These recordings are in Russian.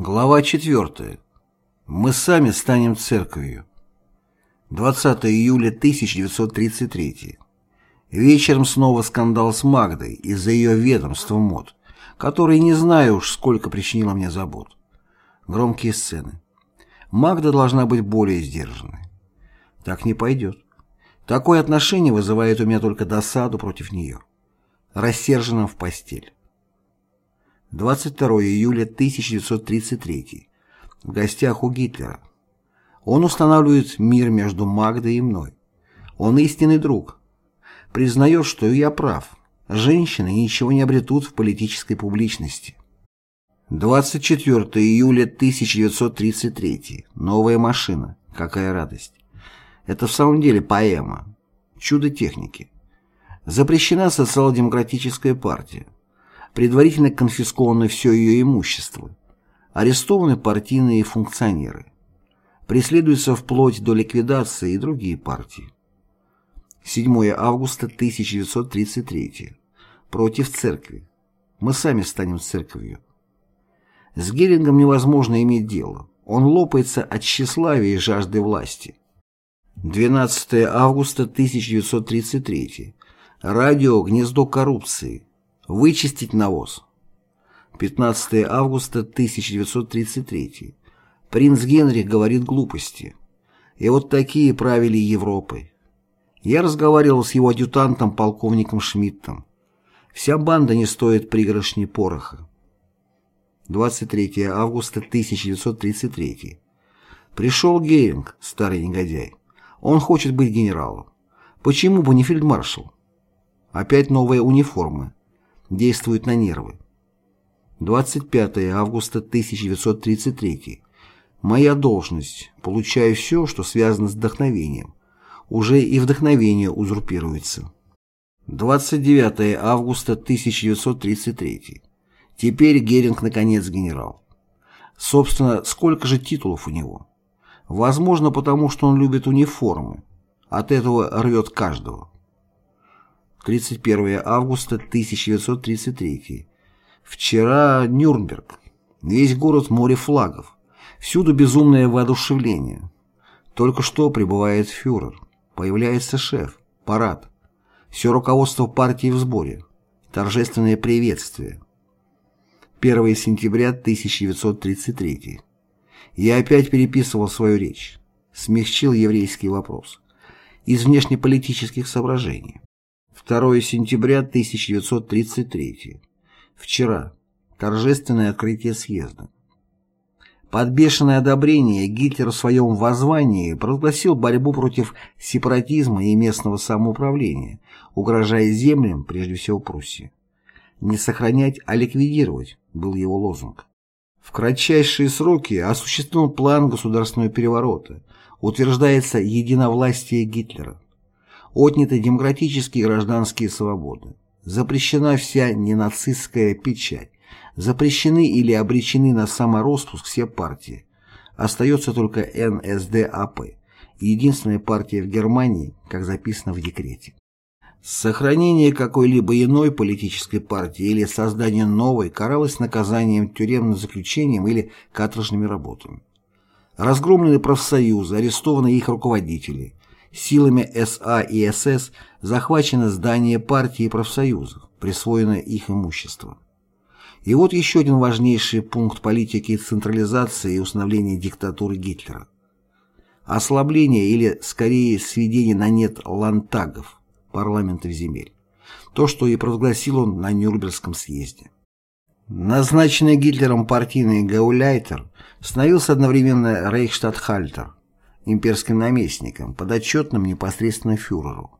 Глава 4. Мы сами станем церковью. 20 июля 1933. Вечером снова скандал с Магдой из-за ее ведомства мод, который не знаю уж сколько причинило мне забот. Громкие сцены. Магда должна быть более сдержанной. Так не пойдет. Такое отношение вызывает у меня только досаду против нее. Рассерженным в постель. 22 июля 1933. В гостях у Гитлера. Он устанавливает мир между Магдой и мной. Он истинный друг. Признает, что я прав. Женщины ничего не обретут в политической публичности. 24 июля 1933. Новая машина. Какая радость. Это в самом деле поэма. Чудо техники. Запрещена социал-демократическая партия предварительно конфисковано все ее имущество, арестованы партийные функционеры, преследуются вплоть до ликвидации и другие партии. 7 августа 1933. Против церкви. Мы сами станем церковью. С Герингом невозможно иметь дело. Он лопается от тщеславия и жажды власти. 12 августа 1933. Радио «Гнездо коррупции». Вычистить навоз. 15 августа 1933. Принц Генрих говорит глупости. И вот такие правили Европой. Я разговаривал с его адъютантом полковником Шмидтом. Вся банда не стоит пригоршни пороха. 23 августа 1933. Пришел Геринг, старый негодяй. Он хочет быть генералом. Почему бы не фельдмаршал? Опять новая униформа действует на нервы. 25 августа 1933. Моя должность. Получаю все, что связано с вдохновением. Уже и вдохновение узурпируется. 29 августа 1933. Теперь Геринг наконец генерал. Собственно, сколько же титулов у него? Возможно, потому что он любит униформы. От этого рвет каждого. 31 августа 1933. Вчера Нюрнберг. Весь город море флагов. Всюду безумное воодушевление. Только что прибывает фюрер. Появляется шеф. Парад. Все руководство партии в сборе. Торжественное приветствие. 1 сентября 1933. Я опять переписывал свою речь. Смягчил еврейский вопрос. Из внешнеполитических соображений. 2 сентября 1933. Вчера. Торжественное открытие съезда. Под бешеное одобрение Гитлер в своем воззвании провозгласил борьбу против сепаратизма и местного самоуправления, угрожая землям, прежде всего Пруссии. «Не сохранять, а ликвидировать» был его лозунг. В кратчайшие сроки осуществлен план государственного переворота, утверждается единовластие Гитлера. Отняты демократические и гражданские свободы. Запрещена вся ненацистская печать. Запрещены или обречены на самороспуск все партии. Остается только НСДАП, единственная партия в Германии, как записано в декрете. Сохранение какой-либо иной политической партии или создание новой каралось наказанием тюремным заключением или каторжными работами. Разгромлены профсоюзы, арестованы их руководители, Силами СА и СС захвачено здание партии и профсоюзов, присвоено их имущество. И вот еще один важнейший пункт политики централизации и установления диктатуры Гитлера. Ослабление или, скорее, сведение на нет лантагов, парламентов земель. То, что и провозгласил он на Нюрнбергском съезде. Назначенный Гитлером партийный гауляйтер становился одновременно рейхштадтхальтер, имперским наместником, подотчетным непосредственно фюреру.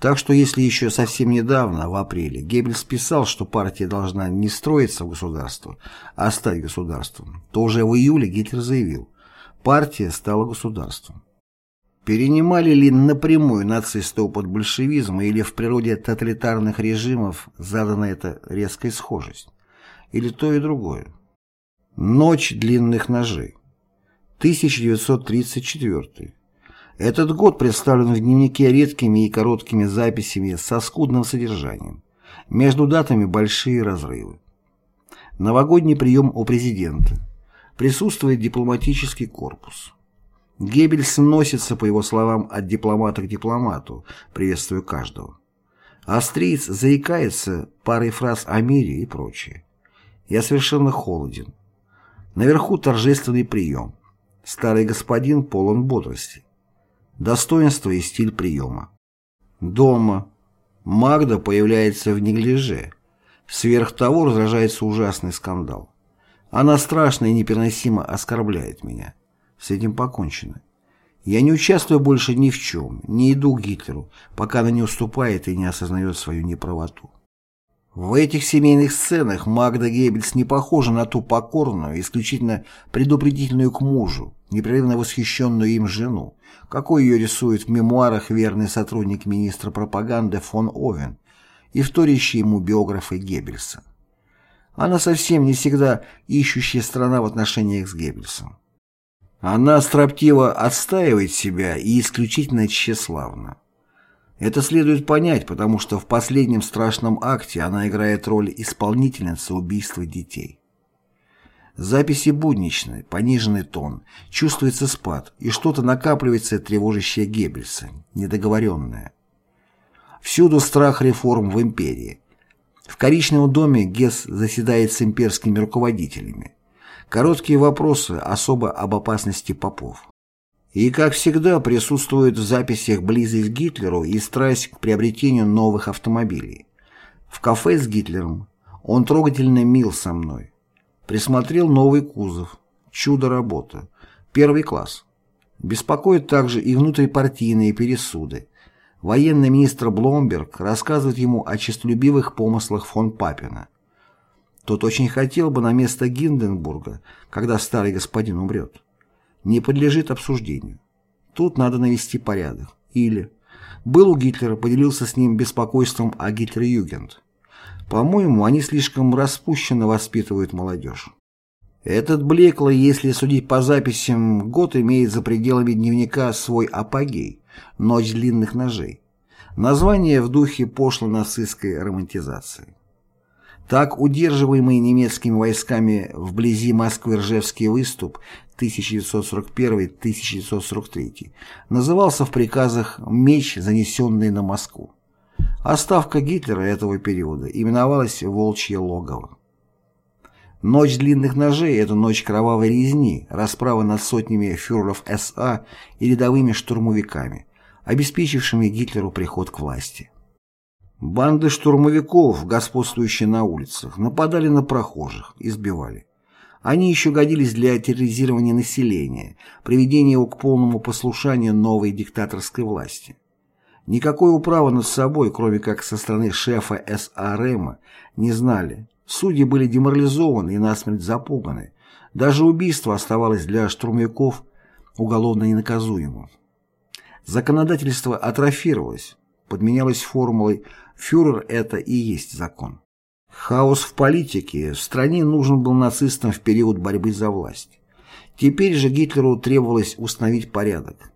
Так что если еще совсем недавно, в апреле, Геббельс писал, что партия должна не строиться в государство, а стать государством, то уже в июле Гитлер заявил, партия стала государством. Перенимали ли напрямую нацисты опыт большевизма или в природе тоталитарных режимов задана эта резкая схожесть? Или то и другое? Ночь длинных ножей. 1934. Этот год представлен в дневнике редкими и короткими записями со скудным содержанием. Между датами большие разрывы. Новогодний прием у президента. присутствует дипломатический корпус. Геббельс носится, по его словам, от дипломата к дипломату, приветствуя каждого. Австриец заикается парой фраз о мире и прочее. Я совершенно холоден. Наверху торжественный прием. Старый господин полон бодрости. Достоинство и стиль приема. Дома. Магда появляется в неглиже. Сверх того разражается ужасный скандал. Она страшно и непереносимо оскорбляет меня. С этим покончено. Я не участвую больше ни в чем, не иду к Гитлеру, пока она не уступает и не осознает свою неправоту. В этих семейных сценах Магда Геббельс не похожа на ту покорную, исключительно предупредительную к мужу, непрерывно восхищенную им жену, какой ее рисует в мемуарах верный сотрудник министра пропаганды фон Овен и вторящие ему биографы Геббельса. Она совсем не всегда ищущая страна в отношениях с Геббельсом. Она строптиво отстаивает себя и исключительно тщеславна. Это следует понять, потому что в последнем страшном акте она играет роль исполнительницы убийства детей. Записи будничные, пониженный тон, чувствуется спад, и что-то накапливается тревожащее Геббельса, недоговоренное. Всюду страх реформ в империи. В коричневом доме Гесс заседает с имперскими руководителями. Короткие вопросы особо об опасности попов. И, как всегда, присутствует в записях близость к Гитлеру и страсть к приобретению новых автомобилей. В кафе с Гитлером он трогательно мил со мной. Присмотрел новый кузов. Чудо работа. Первый класс. Беспокоит также и внутрипартийные пересуды. Военный министр Бломберг рассказывает ему о честолюбивых помыслах фон Папина. Тот очень хотел бы на место Гинденбурга, когда старый господин умрет. Не подлежит обсуждению. Тут надо навести порядок. Или был у Гитлера, поделился с ним беспокойством о Гитлер-Югент. По-моему, они слишком распущенно воспитывают молодежь. Этот блеклый, если судить по записям, год имеет за пределами дневника свой апогей «Ночь длинных ножей». Название в духе пошло-нацистской романтизации. Так удерживаемый немецкими войсками вблизи Москвы Ржевский выступ 1941-1943 назывался в приказах «Меч, занесенный на Москву». А ставка Гитлера этого периода именовалась «Волчье логово». Ночь длинных ножей – это ночь кровавой резни, расправа над сотнями фюреров СА и рядовыми штурмовиками, обеспечившими Гитлеру приход к власти. Банды штурмовиков, господствующие на улицах, нападали на прохожих, избивали. Они еще годились для терроризирования населения, приведения его к полному послушанию новой диктаторской власти. Никакой управы над собой, кроме как со стороны шефа САРМ, не знали. Судьи были деморализованы и насмерть запуганы. Даже убийство оставалось для штурмовиков уголовно ненаказуемым. Законодательство атрофировалось, подменялось формулой «фюрер – это и есть закон». Хаос в политике в стране нужен был нацистам в период борьбы за власть. Теперь же Гитлеру требовалось установить порядок.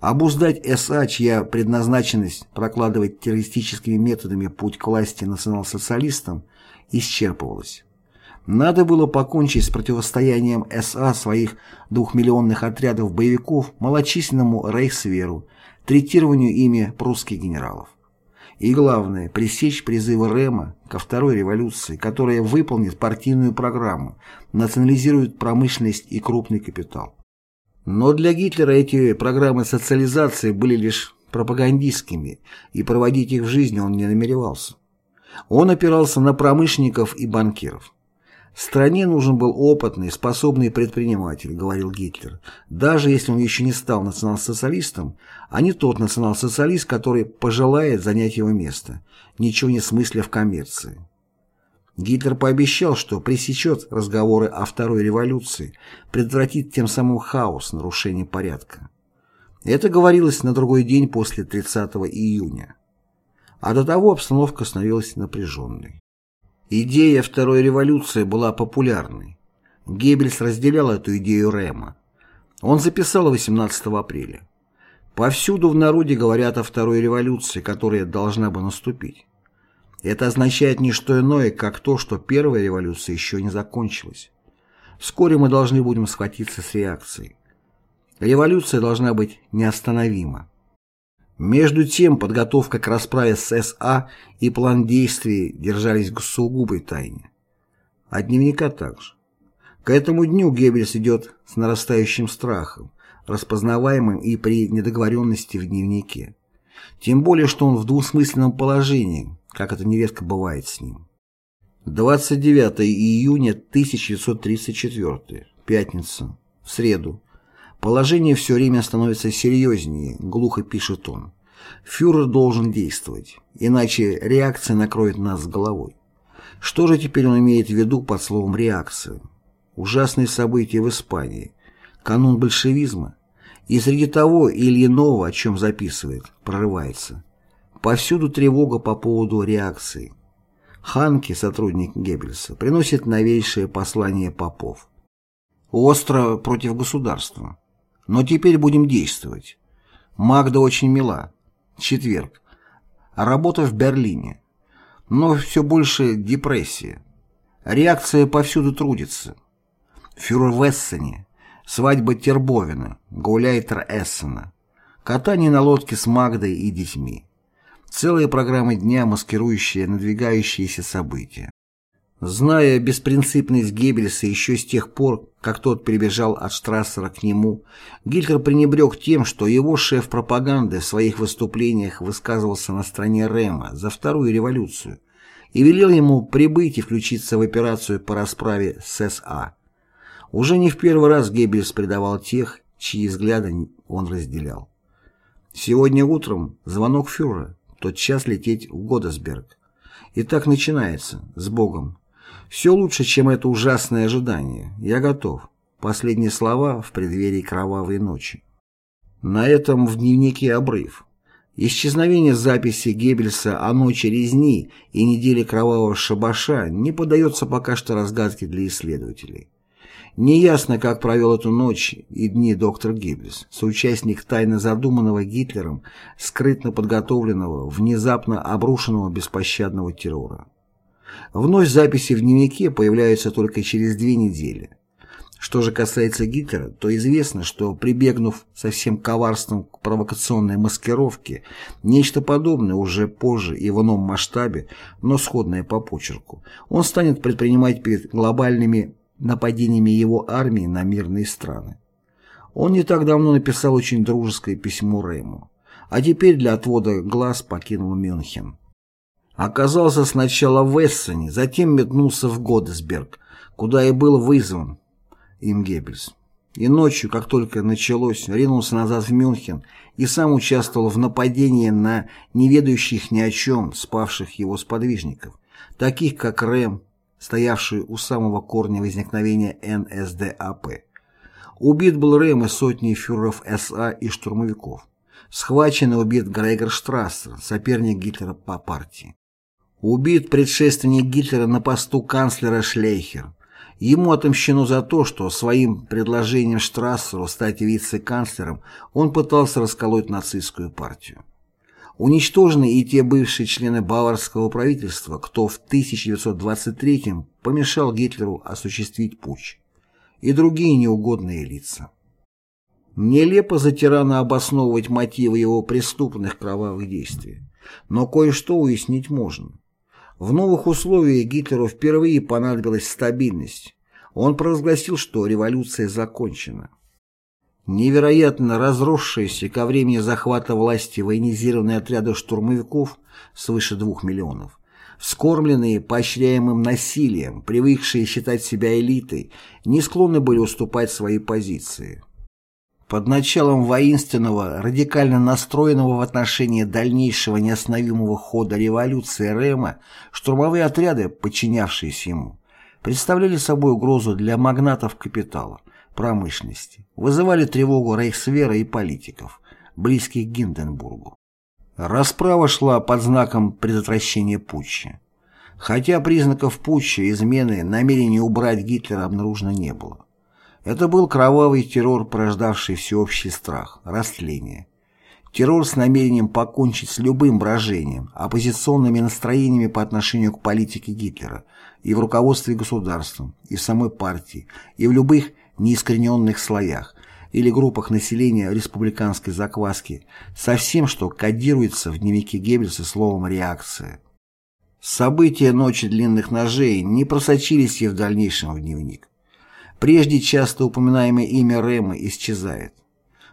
Обуздать СА, чья предназначенность прокладывать террористическими методами путь к власти национал-социалистам, исчерпывалась. Надо было покончить с противостоянием СА своих двухмиллионных отрядов боевиков малочисленному Рейхсверу, третированию ими прусских генералов. И главное, пресечь призывы Рема ко второй революции, которая выполнит партийную программу, национализирует промышленность и крупный капитал. Но для Гитлера эти программы социализации были лишь пропагандистскими, и проводить их в жизни он не намеревался. Он опирался на промышленников и банкиров. «Стране нужен был опытный, способный предприниматель», — говорил Гитлер, «даже если он еще не стал национал-социалистом, а не тот национал-социалист, который пожелает занять его место, ничего не смысля в коммерции». Гитлер пообещал, что пресечет разговоры о второй революции, предотвратит тем самым хаос, нарушение порядка. Это говорилось на другой день после 30 июня. А до того обстановка становилась напряженной. Идея второй революции была популярной. Геббельс разделял эту идею Рема. Он записал 18 апреля. Повсюду в народе говорят о второй революции, которая должна бы наступить. Это означает не что иное, как то, что первая революция еще не закончилась. Вскоре мы должны будем схватиться с реакцией. Революция должна быть неостановима. Между тем, подготовка к расправе с СА и план действий держались в сугубой тайне. А дневника также. К этому дню Геббельс идет с нарастающим страхом, распознаваемым и при недоговоренности в дневнике. Тем более, что он в двусмысленном положении, как это нередко бывает с ним. 29 июня 1934, пятница, в среду. Положение все время становится серьезнее, глухо пишет он. Фюрер должен действовать, иначе реакция накроет нас головой. Что же теперь он имеет в виду под словом «реакция»? Ужасные события в Испании, канун большевизма, и среди того или иного, о чем записывает, прорывается. Повсюду тревога по поводу реакции. Ханки, сотрудник Геббельса, приносит новейшее послание попов. Остро против государства. Но теперь будем действовать. Магда очень мила. Четверг. Работа в Берлине. Но все больше депрессия. Реакция повсюду трудится. Фюрер в Эссене. Свадьба Тербовина. Гауляйтер Эссена. Катание на лодке с Магдой и детьми. Целая программа дня, маскирующая надвигающиеся события. Зная беспринципность Геббельса еще с тех пор, как тот прибежал от Штрассера к нему, Гитлер пренебрег тем, что его шеф пропаганды в своих выступлениях высказывался на стороне Рема за вторую революцию и велел ему прибыть и включиться в операцию по расправе с СА. Уже не в первый раз Геббельс предавал тех, чьи взгляды он разделял. Сегодня утром звонок фюрера тот час лететь в Годесберг. И так начинается, с Богом. Все лучше, чем это ужасное ожидание. Я готов. Последние слова в преддверии кровавой ночи. На этом в дневнике обрыв. Исчезновение записи Геббельса о ночи резни и неделе кровавого шабаша не подается пока что разгадке для исследователей. Неясно, как провел эту ночь и дни доктор Гиббельс, соучастник тайно задуманного Гитлером, скрытно подготовленного, внезапно обрушенного беспощадного террора. Вновь записи в дневнике появляются только через две недели. Что же касается Гитлера, то известно, что прибегнув со всем коварством к провокационной маскировке, нечто подобное уже позже и в ином масштабе, но сходное по почерку, он станет предпринимать перед глобальными нападениями его армии на мирные страны. Он не так давно написал очень дружеское письмо Рейму, а теперь для отвода глаз покинул Мюнхен. Оказался сначала в Эссене, затем метнулся в Годесберг, куда и был вызван им Геббельс. И ночью, как только началось, ринулся назад в Мюнхен и сам участвовал в нападении на неведающих ни о чем спавших его сподвижников, таких как Рэм, стоявший у самого корня возникновения НСДАП. Убит был Рэм и сотни фюреров СА и штурмовиков. Схвачен и убит Грегор Штрассер, соперник Гитлера по партии. Убит предшественник Гитлера на посту канцлера Шлейхер. Ему отомщено за то, что своим предложением Штрассеру стать вице-канцлером он пытался расколоть нацистскую партию. Уничтожены и те бывшие члены баварского правительства, кто в 1923 помешал Гитлеру осуществить путч, и другие неугодные лица. Нелепо за тирана обосновывать мотивы его преступных кровавых действий, но кое-что уяснить можно. В новых условиях Гитлеру впервые понадобилась стабильность. Он провозгласил, что революция закончена. Невероятно разросшиеся ко времени захвата власти военизированные отряды штурмовиков свыше двух миллионов, вскормленные поощряемым насилием, привыкшие считать себя элитой, не склонны были уступать свои позиции. Под началом воинственного, радикально настроенного в отношении дальнейшего неостановимого хода революции Рэма штурмовые отряды, подчинявшиеся ему, представляли собой угрозу для магнатов капитала – промышленности, вызывали тревогу рейхсвера и политиков, близких к Гинденбургу. Расправа шла под знаком предотвращения путча. Хотя признаков путча, измены, намерения убрать Гитлера обнаружено не было. Это был кровавый террор, порождавший всеобщий страх, растление. террор с намерением покончить с любым брожением, оппозиционными настроениями по отношению к политике Гитлера и в руководстве государством, и в самой партии, и в любых неискорененных слоях или группах населения республиканской закваски со всем, что кодируется в дневнике Геббельса словом «реакция». События ночи длинных ножей не просочились и в дальнейшем в дневник. Прежде часто упоминаемое имя Рема исчезает.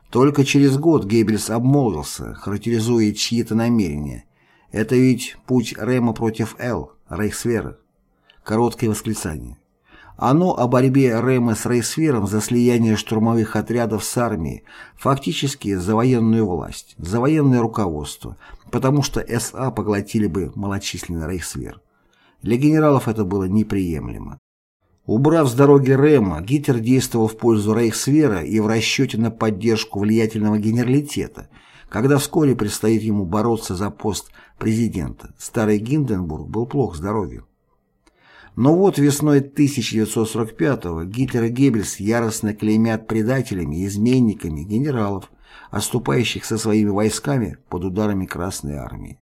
Только через год Геббельс обмолвился, характеризуя чьи-то намерения. Это ведь путь Рема против Л, Рейхсвера. Короткое восклицание. Оно о борьбе Рема с Рейхсвером за слияние штурмовых отрядов с армией, фактически за военную власть, за военное руководство, потому что СА поглотили бы малочисленный Рейхсвер. Для генералов это было неприемлемо. Убрав с дороги Рема, Гитлер действовал в пользу Рейхсвера и в расчете на поддержку влиятельного генералитета, когда вскоре предстоит ему бороться за пост президента. Старый Гинденбург был плох здоровью. Но вот весной 1945-го Гитлер и Геббельс яростно клеймят предателями, изменниками генералов, отступающих со своими войсками под ударами Красной Армии.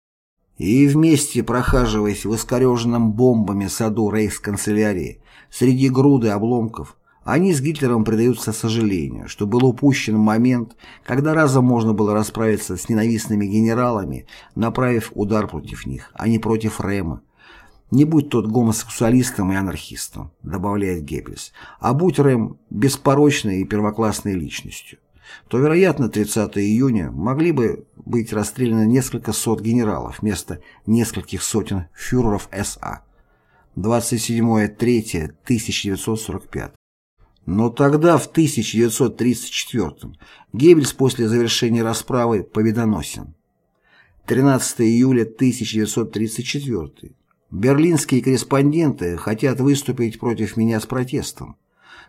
И вместе, прохаживаясь в искореженном бомбами саду рейхсканцелярии, среди груды обломков, они с Гитлером предаются сожалению, что был упущен момент, когда разом можно было расправиться с ненавистными генералами, направив удар против них, а не против Рема. Не будь тот гомосексуалистом и анархистом, добавляет Геббельс, а будь Рэм беспорочной и первоклассной личностью то, вероятно, 30 июня могли бы быть расстреляны несколько сот генералов вместо нескольких сотен фюреров СА. 27.03.1945. Но тогда, в 1934 Геббельс после завершения расправы победоносен. 13 июля 1934 Берлинские корреспонденты хотят выступить против меня с протестом.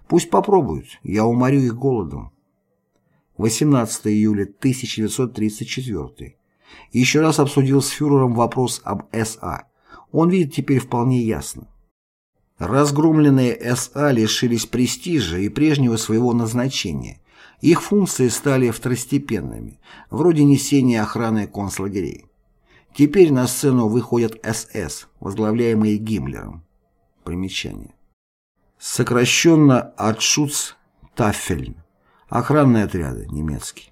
Пусть попробуют, я уморю их голодом. 18 июля 1934. Еще раз обсудил с фюрером вопрос об СА. Он видит теперь вполне ясно. Разгромленные СА лишились престижа и прежнего своего назначения. Их функции стали второстепенными, вроде несения охраны концлагерей. Теперь на сцену выходят СС, возглавляемые Гиммлером. Примечание. Сокращенно от Шуц Таффельн. Охранные отряды немецкие.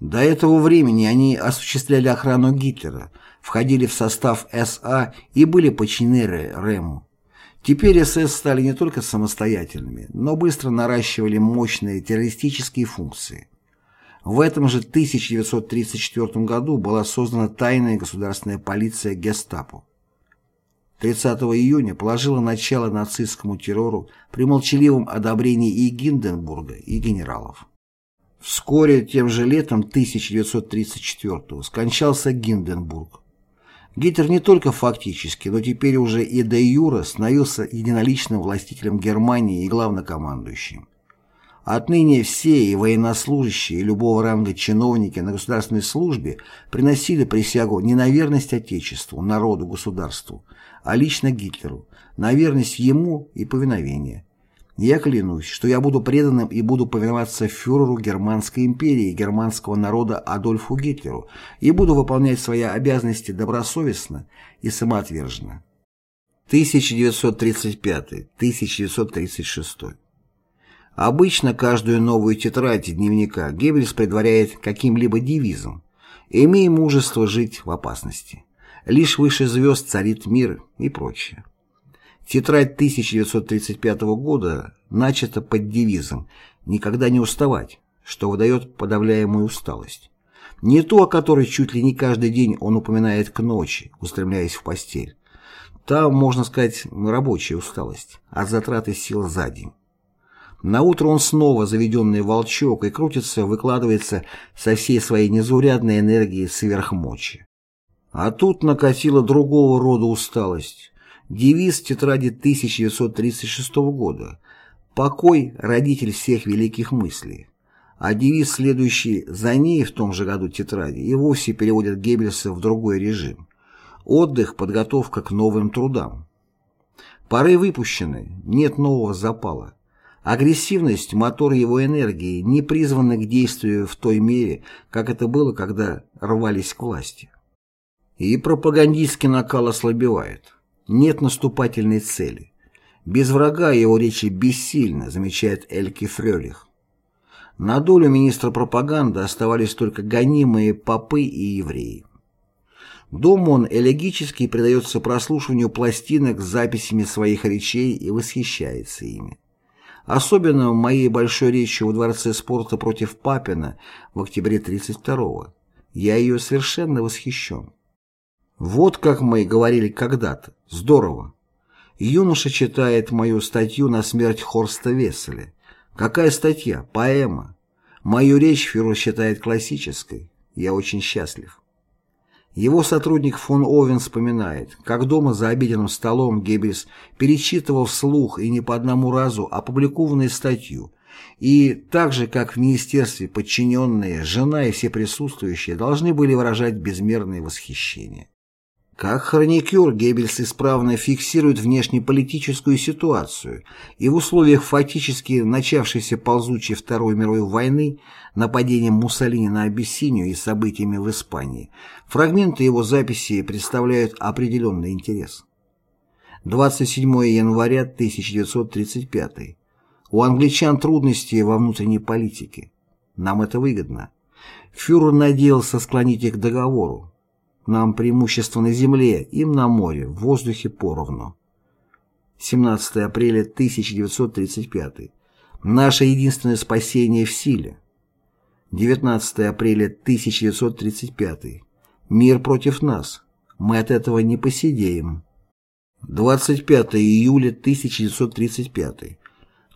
До этого времени они осуществляли охрану Гитлера, входили в состав СА и были подчинены Рему. Теперь СС стали не только самостоятельными, но быстро наращивали мощные террористические функции. В этом же 1934 году была создана тайная государственная полиция Гестапо. 30 июня положила начало нацистскому террору при молчаливом одобрении и Гинденбурга, и генералов. Вскоре, тем же летом 1934 скончался Гинденбург. Гитлер не только фактически, но теперь уже и де юра становился единоличным властителем Германии и главнокомандующим. Отныне все и военнослужащие, и любого ранга чиновники на государственной службе приносили присягу не на верность Отечеству, народу, государству, а лично Гитлеру, на верность ему и повиновение. Я клянусь, что я буду преданным и буду повиноваться фюреру Германской империи и германского народа Адольфу Гитлеру и буду выполнять свои обязанности добросовестно и самоотверженно. 1935-1936 Обычно каждую новую тетрадь дневника Геббельс предваряет каким-либо девизом «Имей мужество жить в опасности», «Лишь выше звезд царит мир» и прочее. Тетрадь 1935 года начата под девизом «Никогда не уставать», что выдает подавляемую усталость. Не то, о которой чуть ли не каждый день он упоминает к ночи, устремляясь в постель. Там, можно сказать, рабочая усталость, от затраты сил за день. На он снова заведенный волчок и крутится, выкладывается со всей своей незаурядной энергией сверхмочи. А тут накатила другого рода усталость. Девиз тетради 1936 года «Покой – родитель всех великих мыслей». А девиз, следующий за ней в том же году тетради, и вовсе переводят Геббельса в другой режим. Отдых – подготовка к новым трудам. Пары выпущены, нет нового запала. Агрессивность – мотор его энергии, не призвана к действию в той мере, как это было, когда рвались к власти. И пропагандистский накал ослабевает. Нет наступательной цели. Без врага его речи бессильны, замечает Эльки Фрёлих. На долю министра пропаганды оставались только гонимые попы и евреи. Дом он элегически предается прослушиванию пластинок с записями своих речей и восхищается ими. Особенно моей большой речью в Дворце спорта против Папина в октябре 32-го. Я ее совершенно восхищен. Вот как мы говорили когда-то. Здорово. Юноша читает мою статью на смерть Хорста Весселя. Какая статья? Поэма. Мою речь фюрер считает классической. Я очень счастлив. Его сотрудник фон Овен вспоминает, как дома за обеденным столом Геббельс перечитывал вслух и не по одному разу опубликованную статью, и так же, как в министерстве подчиненные, жена и все присутствующие должны были выражать безмерное восхищение. Как хроникер Геббельс исправно фиксирует внешнеполитическую ситуацию и в условиях фактически начавшейся ползучей Второй мировой войны, нападением Муссолини на Абиссинию и событиями в Испании, фрагменты его записи представляют определенный интерес. 27 января 1935. У англичан трудности во внутренней политике. Нам это выгодно. Фюрер надеялся склонить их к договору. Нам преимущество на земле, им на море, в воздухе поровну. 17 апреля 1935. Наше единственное спасение в силе. 19 апреля 1935. Мир против нас. Мы от этого не посидеем. 25 июля 1935.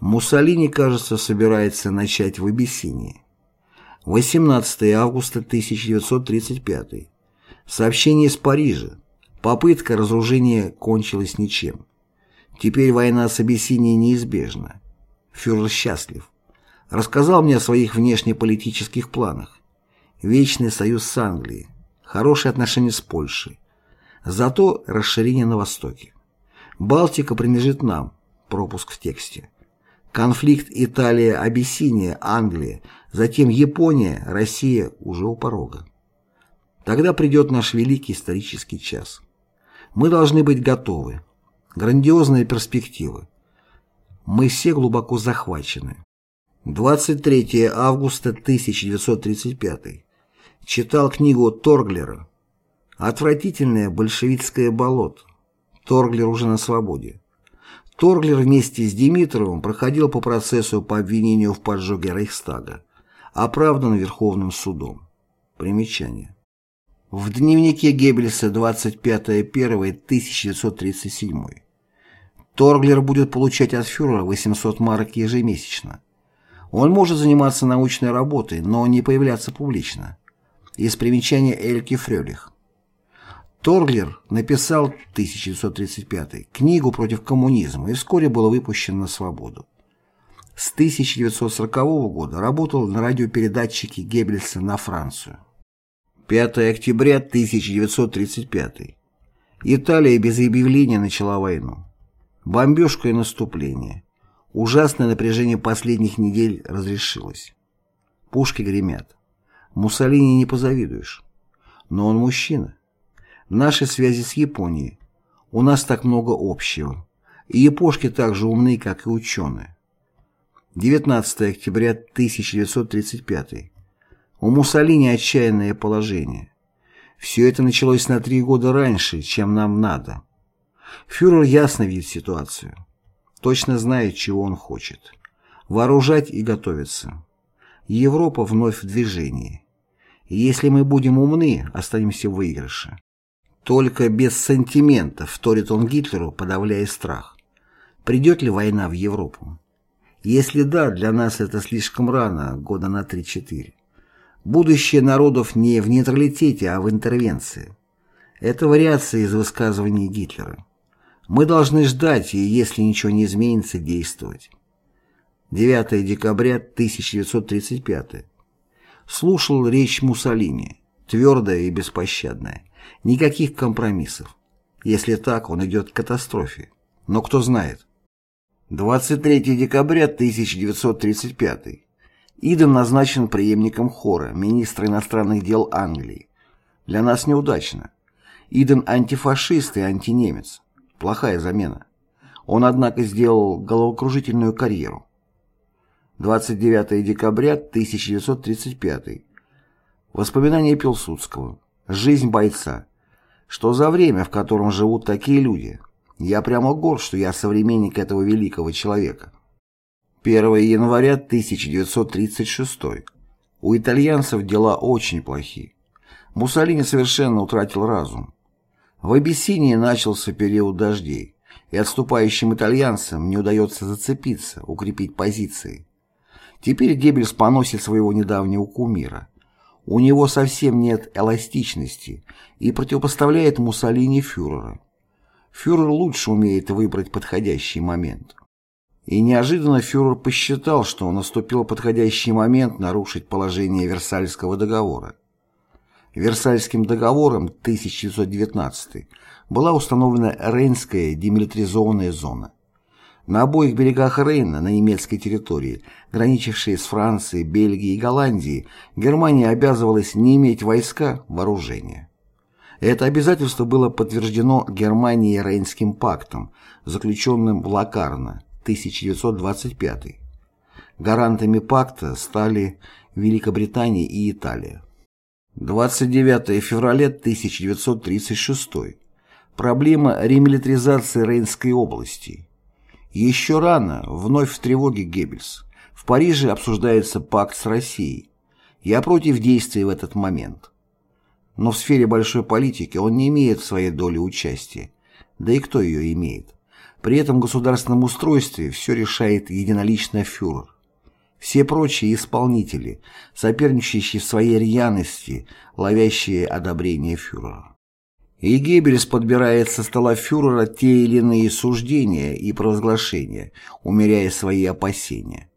Муссолини, кажется, собирается начать в Абиссинии. 18 августа 1935. Сообщение из Парижа. Попытка разоружения кончилась ничем. Теперь война с Абиссинией неизбежна. Фюрер счастлив. Рассказал мне о своих внешнеполитических планах. Вечный союз с Англией. Хорошие отношения с Польшей. Зато расширение на Востоке. Балтика принадлежит нам. Пропуск в тексте. Конфликт Италия-Абиссиния, Англия, затем Япония, Россия уже у порога. Тогда придет наш великий исторический час. Мы должны быть готовы. Грандиозные перспективы. Мы все глубоко захвачены. 23 августа 1935. Читал книгу Торглера. Отвратительное большевистское болото. Торглер уже на свободе. Торглер вместе с Димитровым проходил по процессу по обвинению в поджоге Рейхстага, оправдан Верховным судом. Примечание. В дневнике Геббельса 25.01.1937. Торглер будет получать от фюрера 800 марок ежемесячно. Он может заниматься научной работой, но не появляться публично. Из примечания Эльки Фрёлих. Торглер написал 1935 книгу против коммунизма и вскоре был выпущен на свободу. С 1940 года работал на радиопередатчике Геббельса на Францию. 5 октября 1935. Италия без объявления начала войну. Бомбежка и наступление. Ужасное напряжение последних недель разрешилось. Пушки гремят. Муссолини не позавидуешь. Но он мужчина. Наши связи с Японией. У нас так много общего. И япошки так же умны, как и ученые. 19 октября 1935. У Муссолини отчаянное положение. Все это началось на три года раньше, чем нам надо. Фюрер ясно видит ситуацию. Точно знает, чего он хочет. Вооружать и готовиться. Европа вновь в движении. если мы будем умны, останемся в выигрыше. Только без сантиментов вторит он Гитлеру, подавляя страх. Придет ли война в Европу? Если да, для нас это слишком рано, года на 3-4. Будущее народов не в нейтралитете, а в интервенции. Это вариация из высказываний Гитлера. Мы должны ждать и, если ничего не изменится, действовать. 9 декабря 1935. Слушал речь Муссолини, твердая и беспощадная. Никаких компромиссов. Если так, он идет к катастрофе. Но кто знает. 23 декабря 1935. Иден назначен преемником Хора, министра иностранных дел Англии. Для нас неудачно. Иден антифашист и антинемец. Плохая замена. Он, однако, сделал головокружительную карьеру. 29 декабря 1935. Воспоминания Пилсудского. Жизнь бойца. Что за время, в котором живут такие люди? Я прямо горд, что я современник этого великого человека. 1 января 1936. У итальянцев дела очень плохи. Муссолини совершенно утратил разум. В Абиссинии начался период дождей, и отступающим итальянцам не удается зацепиться, укрепить позиции. Теперь Геббельс поносит своего недавнего кумира. У него совсем нет эластичности и противопоставляет Муссолини фюрера. Фюрер лучше умеет выбрать подходящий момент. И неожиданно фюрер посчитал, что наступил подходящий момент нарушить положение Версальского договора. Версальским договором 1919 была установлена Рейнская демилитаризованная зона. На обоих берегах Рейна, на немецкой территории, граничившей с Францией, Бельгией и Голландией, Германия обязывалась не иметь войска, вооружения. Это обязательство было подтверждено Германией Рейнским пактом, заключенным в Лакарно, 1925. Гарантами пакта стали Великобритания и Италия. 29 февраля 1936. Проблема ремилитаризации Рейнской области. Еще рано, вновь в тревоге Геббельс. В Париже обсуждается пакт с Россией. Я против действий в этот момент. Но в сфере большой политики он не имеет своей доли участия. Да и кто ее имеет? При этом государственном устройстве все решает единолично фюрер. Все прочие исполнители, соперничающие в своей рьяности, ловящие одобрение фюрера. И Геббельс подбирает со стола фюрера те или иные суждения и провозглашения, умеряя свои опасения.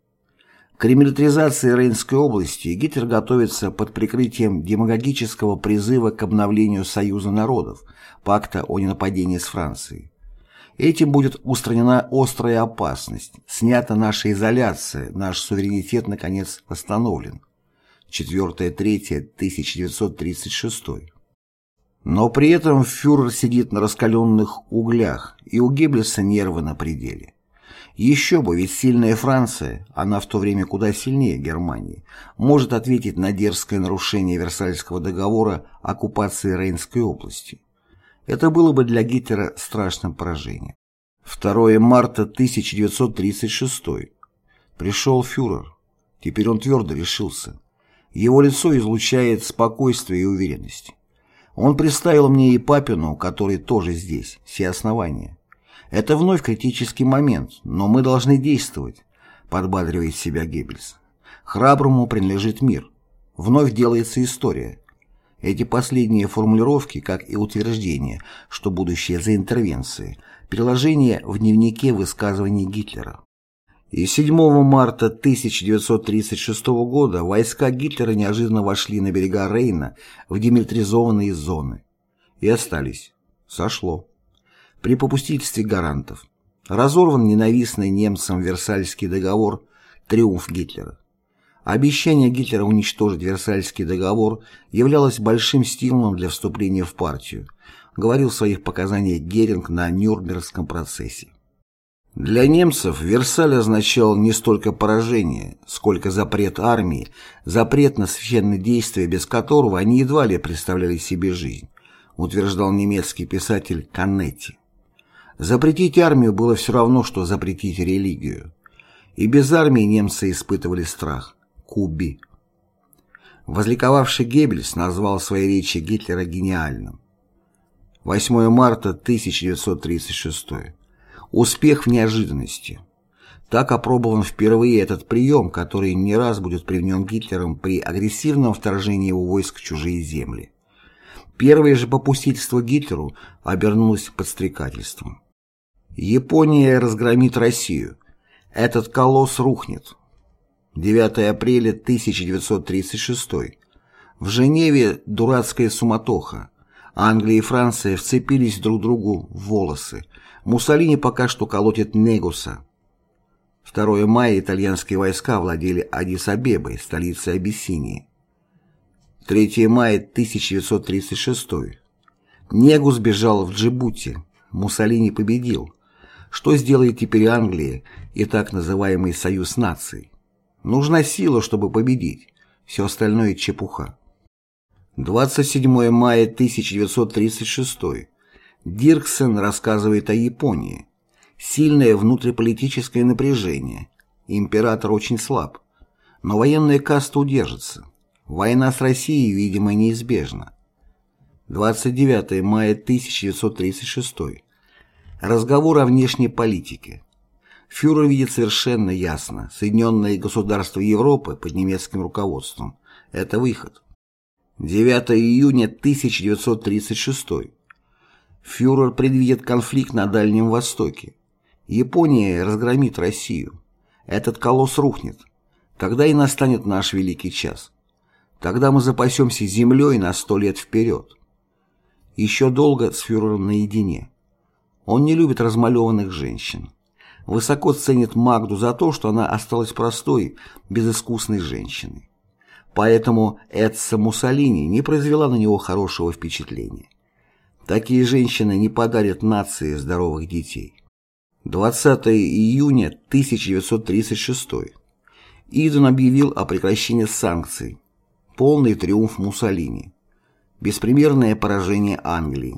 К ремилитаризации Рейнской области Гитлер готовится под прикрытием демагогического призыва к обновлению Союза народов, пакта о ненападении с Францией. Этим будет устранена острая опасность, снята наша изоляция, наш суверенитет наконец восстановлен. 4-3-1936. Но при этом фюрер сидит на раскаленных углях, и у Геббельса нервы на пределе. Еще бы, ведь сильная Франция, она в то время куда сильнее Германии, может ответить на дерзкое нарушение Версальского договора оккупации Рейнской области. Это было бы для Гитлера страшным поражением. 2 марта 1936. Пришел фюрер. Теперь он твердо решился. Его лицо излучает спокойствие и уверенность. Он представил мне и Папину, который тоже здесь, все основания. Это вновь критический момент, но мы должны действовать, подбадривает себя Геббельс. Храброму принадлежит мир. Вновь делается история. Эти последние формулировки, как и утверждение, что будущее за интервенцией, приложение в дневнике высказываний Гитлера. И 7 марта 1936 года войска Гитлера неожиданно вошли на берега Рейна в демилитаризованные зоны. И остались. Сошло. При попустительстве гарантов. Разорван ненавистный немцам Версальский договор «Триумф Гитлера». Обещание Гитлера уничтожить Версальский договор являлось большим стимулом для вступления в партию, говорил в своих показаниях Геринг на Нюрнбергском процессе. Для немцев Версаль означал не столько поражение, сколько запрет армии, запрет на священные действия, без которого они едва ли представляли себе жизнь, утверждал немецкий писатель Каннетти. Запретить армию было все равно, что запретить религию. И без армии немцы испытывали страх. Куби. Возликовавший Геббельс назвал в своей речи Гитлера гениальным. 8 марта 1936. Успех в неожиданности. Так опробован впервые этот прием, который не раз будет применен Гитлером при агрессивном вторжении его войск в чужие земли. Первое же попустительство Гитлеру обернулось подстрекательством. Япония разгромит Россию. Этот колосс рухнет. 9 апреля 1936. В Женеве дурацкая суматоха. Англия и Франция вцепились друг другу в волосы. Муссолини пока что колотит Негуса. 2 мая итальянские войска владели Адис-Абебой, столицей Абиссинии. 3 мая 1936. Негу сбежал в Джибути. Муссолини победил. Что сделает теперь Англия и так называемый Союз наций? Нужна сила, чтобы победить. Все остальное чепуха. 27 мая 1936. Дирксен рассказывает о Японии. Сильное внутриполитическое напряжение. Император очень слаб. Но военная каста удержится. Война с Россией, видимо, неизбежна. 29 мая 1936. Разговор о внешней политике. Фюрер видит совершенно ясно, Соединенные государства Европы под немецким руководством – это выход. 9 июня 1936. Фюрер предвидит конфликт на Дальнем Востоке. Япония разгромит Россию. Этот колосс рухнет. Тогда и настанет наш великий час. Тогда мы запасемся землей на сто лет вперед. Еще долго с фюрером наедине. Он не любит размалеванных женщин. Высоко ценит Магду за то, что она осталась простой, безыскусной женщиной. Поэтому Эдса Муссолини не произвела на него хорошего впечатления. Такие женщины не подарят нации здоровых детей. 20 июня 1936. Иден объявил о прекращении санкций. Полный триумф Муссолини. Беспримерное поражение Англии.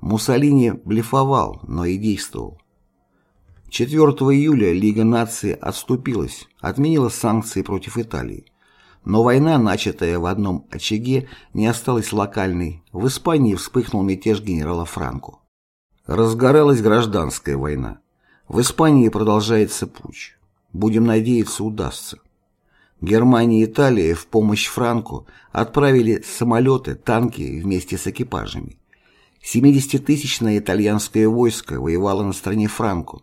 Муссолини блефовал, но и действовал. 4 июля Лига наций отступилась, отменила санкции против Италии. Но война, начатая в одном очаге, не осталась локальной. В Испании вспыхнул мятеж генерала Франко. Разгоралась гражданская война. В Испании продолжается путь. Будем надеяться, удастся. Германия и Италия в помощь Франку отправили самолеты, танки вместе с экипажами. 70-тысячное итальянское войско воевало на стороне Франку.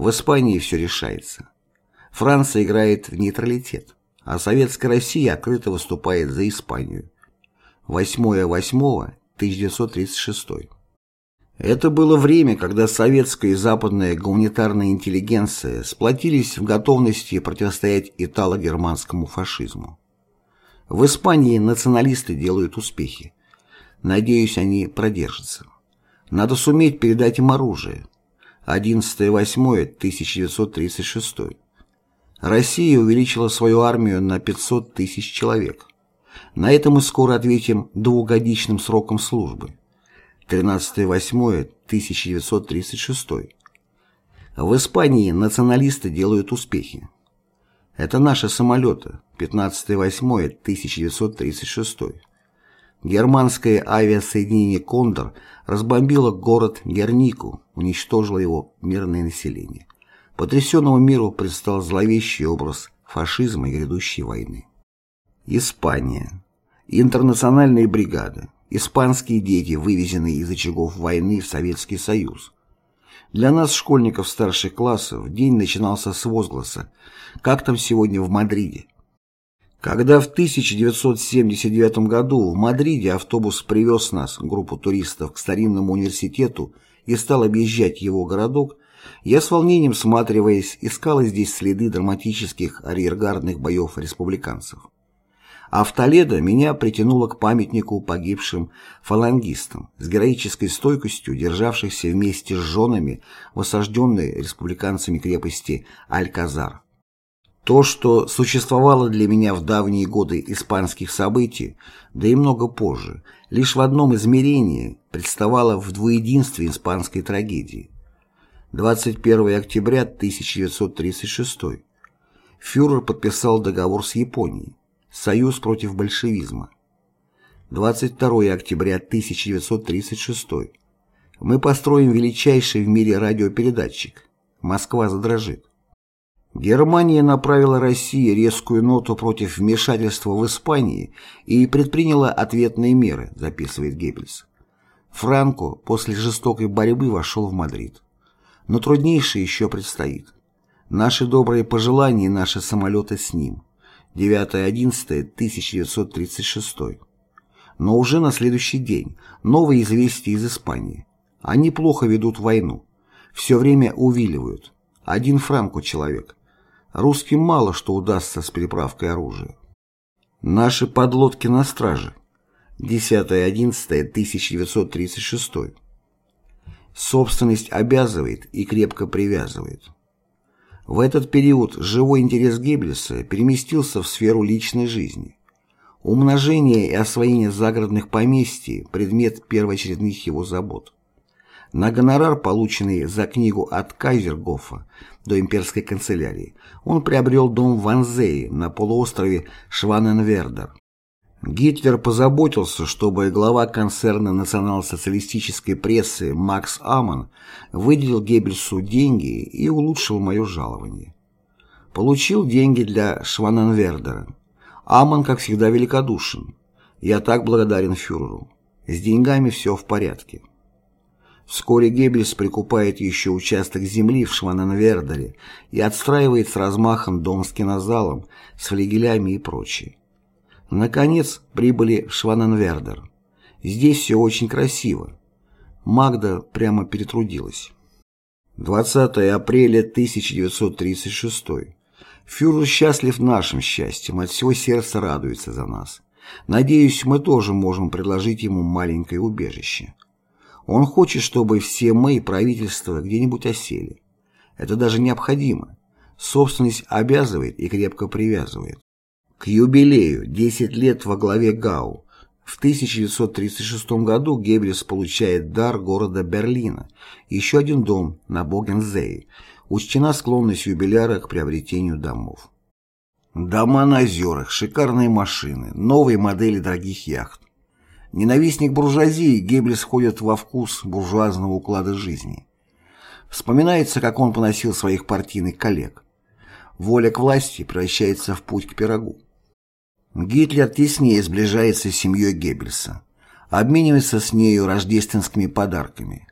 В Испании все решается. Франция играет в нейтралитет, а Советская Россия открыто выступает за Испанию. 8-8-1936 это было время, когда советская и западная гуманитарная интеллигенция сплотились в готовности противостоять итало-германскому фашизму. В Испании националисты делают успехи. Надеюсь, они продержатся. Надо суметь передать им оружие. 11-8-1936. Россия увеличила свою армию на 500 тысяч человек. На это мы скоро ответим двухгодичным сроком службы. 13.08.1936. В Испании националисты делают успехи. Это наши самолеты. 15.08.1936. Германское авиасоединение «Кондор» разбомбило город Гернику, уничтожило его мирное население. Потрясенному миру предстал зловещий образ фашизма и грядущей войны. Испания. Интернациональные бригады испанские дети, вывезенные из очагов войны в Советский Союз. Для нас, школьников старших классов, день начинался с возгласа «Как там сегодня в Мадриде?». Когда в 1979 году в Мадриде автобус привез нас, группу туристов, к старинному университету и стал объезжать его городок, я с волнением, всматриваясь, искал здесь следы драматических арьергардных боев республиканцев а в Толедо меня притянуло к памятнику погибшим фалангистам, с героической стойкостью державшихся вместе с женами в осажденной республиканцами крепости Аль-Казар. То, что существовало для меня в давние годы испанских событий, да и много позже, лишь в одном измерении представало в двуединстве испанской трагедии. 21 октября 1936. Фюрер подписал договор с Японией. Союз против большевизма. 22 октября 1936. Мы построим величайший в мире радиопередатчик. Москва задрожит. Германия направила России резкую ноту против вмешательства в Испании и предприняла ответные меры, записывает Геббельс. Франко после жестокой борьбы вошел в Мадрид. Но труднейшее еще предстоит. Наши добрые пожелания и наши самолеты с ним – 9.11.1936. Но уже на следующий день новые известия из Испании. Они плохо ведут войну. Все время увиливают. Один Франко человек. Русским мало что удастся с переправкой оружия. Наши подлодки на страже. 10.11.1936. Собственность обязывает и крепко привязывает. В этот период живой интерес Геббельса переместился в сферу личной жизни. Умножение и освоение загородных поместий – предмет первоочередных его забот. На гонорар, полученный за книгу от Кайзергофа до имперской канцелярии, он приобрел дом в Анзее на полуострове Шваненвердер. Гитлер позаботился, чтобы глава концерна национал-социалистической прессы Макс Аман выделил Геббельсу деньги и улучшил мое жалование. Получил деньги для Шваненвердера. Аман, как всегда, великодушен. Я так благодарен фюреру. С деньгами все в порядке. Вскоре Геббельс прикупает еще участок земли в Шваненвердере и отстраивает с размахом дом с кинозалом, с флигелями и прочее. Наконец прибыли в Шваненвердер. Здесь все очень красиво. Магда прямо перетрудилась. 20 апреля 1936. Фюрер счастлив нашим счастьем, от всего сердца радуется за нас. Надеюсь, мы тоже можем предложить ему маленькое убежище. Он хочет, чтобы все мы и правительство где-нибудь осели. Это даже необходимо. Собственность обязывает и крепко привязывает. К юбилею 10 лет во главе ГАУ в 1936 году Геббельс получает дар города Берлина, еще один дом на Богензее, учтена склонность юбиляра к приобретению домов. Дома на озерах, шикарные машины, новые модели дорогих яхт. Ненавистник буржуазии, Геббельс входит во вкус буржуазного уклада жизни. Вспоминается, как он поносил своих партийных коллег. Воля к власти превращается в путь к пирогу. Гитлер теснее сближается с семьей Геббельса, обменивается с нею рождественскими подарками.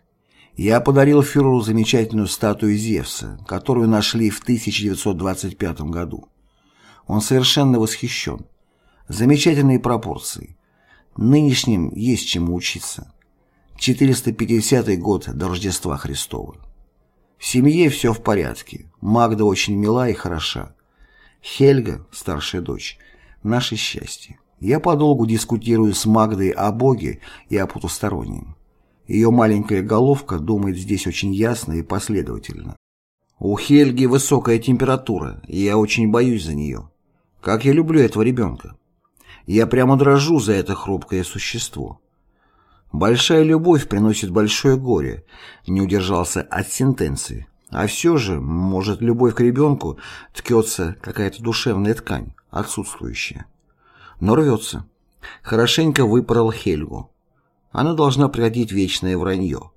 Я подарил фюреру замечательную статую Зевса, которую нашли в 1925 году. Он совершенно восхищен. Замечательные пропорции. Нынешним есть чему учиться. 450 год до Рождества Христова. В семье все в порядке. Магда очень мила и хороша. Хельга, старшая дочь, наше счастье. Я подолгу дискутирую с Магдой о Боге и о потустороннем. Ее маленькая головка думает здесь очень ясно и последовательно. У Хельги высокая температура, и я очень боюсь за нее. Как я люблю этого ребенка. Я прямо дрожу за это хрупкое существо. Большая любовь приносит большое горе, не удержался от сентенции. А все же, может, любовь к ребенку ткется какая-то душевная ткань, отсутствующая. Но рвется. Хорошенько выпорол Хельгу. Она должна прекратить вечное вранье.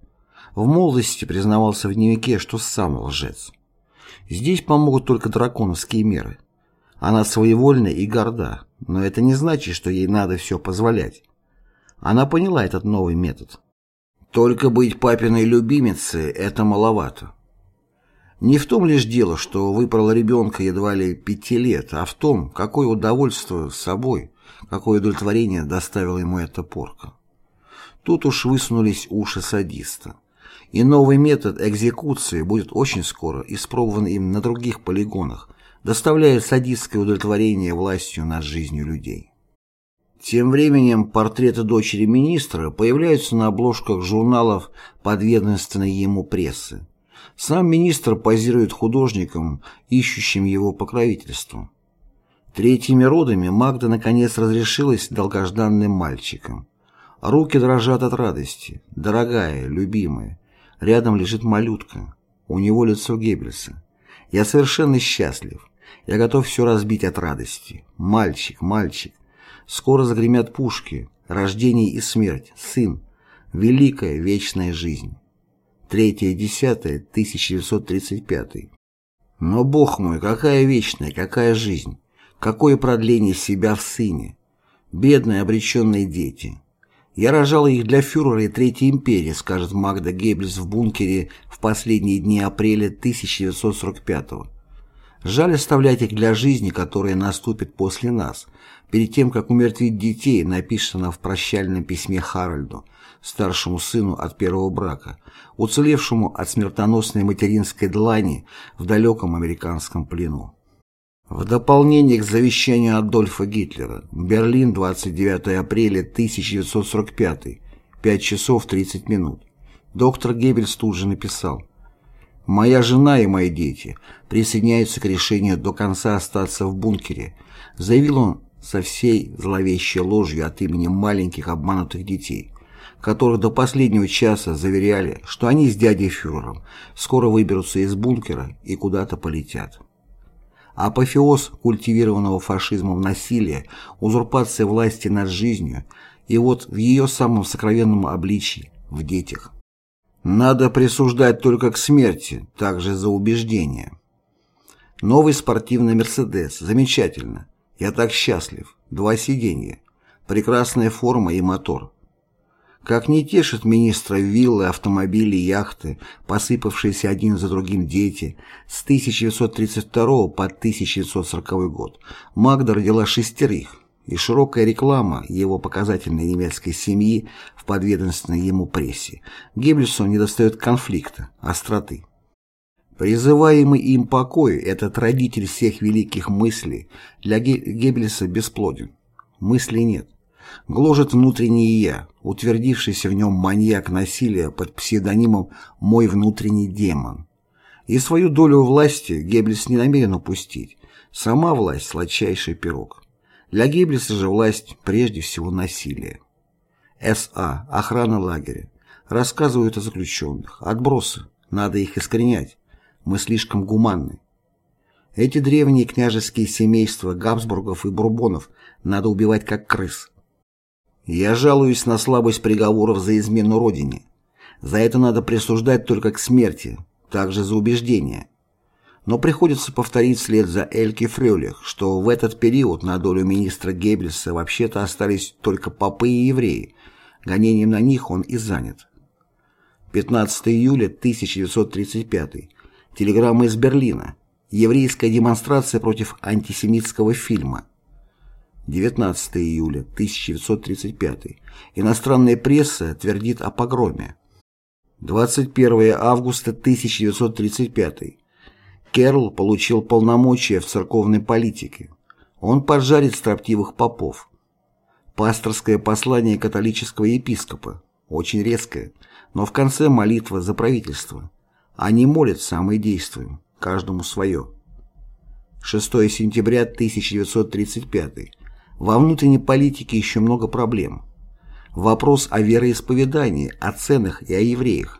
В молодости признавался в дневнике, что сам лжец. Здесь помогут только драконовские меры. Она своевольна и горда, но это не значит, что ей надо все позволять. Она поняла этот новый метод. Только быть папиной любимицей – это маловато. Не в том лишь дело, что выпрал ребенка едва ли пяти лет, а в том, какое удовольствие с собой, какое удовлетворение доставила ему эта порка. Тут уж высунулись уши садиста. И новый метод экзекуции будет очень скоро испробован им на других полигонах, доставляет садистское удовлетворение властью над жизнью людей. Тем временем портреты дочери министра появляются на обложках журналов подведомственной ему прессы. Сам министр позирует художникам, ищущим его покровительство. Третьими родами Магда наконец разрешилась долгожданным мальчиком. Руки дрожат от радости. Дорогая, любимая. Рядом лежит малютка. У него лицо Геббельса. Я совершенно счастлив. Я готов все разбить от радости. Мальчик, мальчик. Скоро загремят пушки. Рождение и смерть. Сын. Великая вечная жизнь. 3.10.1935. Но, Бог мой, какая вечная, какая жизнь. Какое продление себя в сыне. Бедные обреченные дети. Я рожала их для фюрера и Третьей империи, скажет Магда Геббельс в бункере в последние дни апреля 1945 года. Жаль оставлять их для жизни, которая наступит после нас, перед тем, как умертвить детей, написано в прощальном письме Харальду, старшему сыну от первого брака, уцелевшему от смертоносной материнской длани в далеком американском плену. В дополнение к завещанию Адольфа Гитлера, Берлин, 29 апреля 1945, 5 часов 30 минут, доктор Геббельс тут же написал «Моя жена и мои дети присоединяются к решению до конца остаться в бункере», заявил он со всей зловещей ложью от имени маленьких обманутых детей, которых до последнего часа заверяли, что они с дядей фюрером скоро выберутся из бункера и куда-то полетят. Апофеоз культивированного фашизмом насилия, узурпация власти над жизнью и вот в ее самом сокровенном обличии – в детях. Надо присуждать только к смерти, также за убеждение. Новый спортивный «Мерседес» – замечательно. Я так счастлив. Два сиденья. Прекрасная форма и мотор. Как не тешит министра виллы, автомобили, яхты, посыпавшиеся один за другим дети. С 1932 по 1940 год Магда родила шестерых, и широкая реклама его показательной немецкой семьи в подведомственной ему прессе Геббельсу недостает конфликта, остроты. Призываемый им покой, этот родитель всех великих мыслей, для Геббельса бесплоден. Мыслей нет гложет внутреннее «я», утвердившийся в нем маньяк насилия под псевдонимом «мой внутренний демон». И свою долю власти Геббельс не намерен упустить. Сама власть – сладчайший пирог. Для Геббельса же власть прежде всего насилие. С.А. Охрана лагеря. Рассказывают о заключенных. Отбросы. Надо их искоренять. Мы слишком гуманны. Эти древние княжеские семейства Габсбургов и Бурбонов надо убивать как крыс. Я жалуюсь на слабость приговоров за измену Родине. За это надо присуждать только к смерти, также за убеждение. Но приходится повторить вслед за Эльки Фрёлих, что в этот период на долю министра Геббельса вообще-то остались только попы и евреи. Гонением на них он и занят. 15 июля 1935. Телеграмма из Берлина. Еврейская демонстрация против антисемитского фильма. 19 июля 1935. Иностранная пресса твердит о погроме. 21 августа 1935. Керл получил полномочия в церковной политике. Он поджарит строптивых попов. Пасторское послание католического епископа, очень резкое, но в конце молитва за правительство. Они молятся, а мы действуем, каждому свое. 6 сентября 1935. Во внутренней политике еще много проблем. Вопрос о вероисповедании, о ценах и о евреях.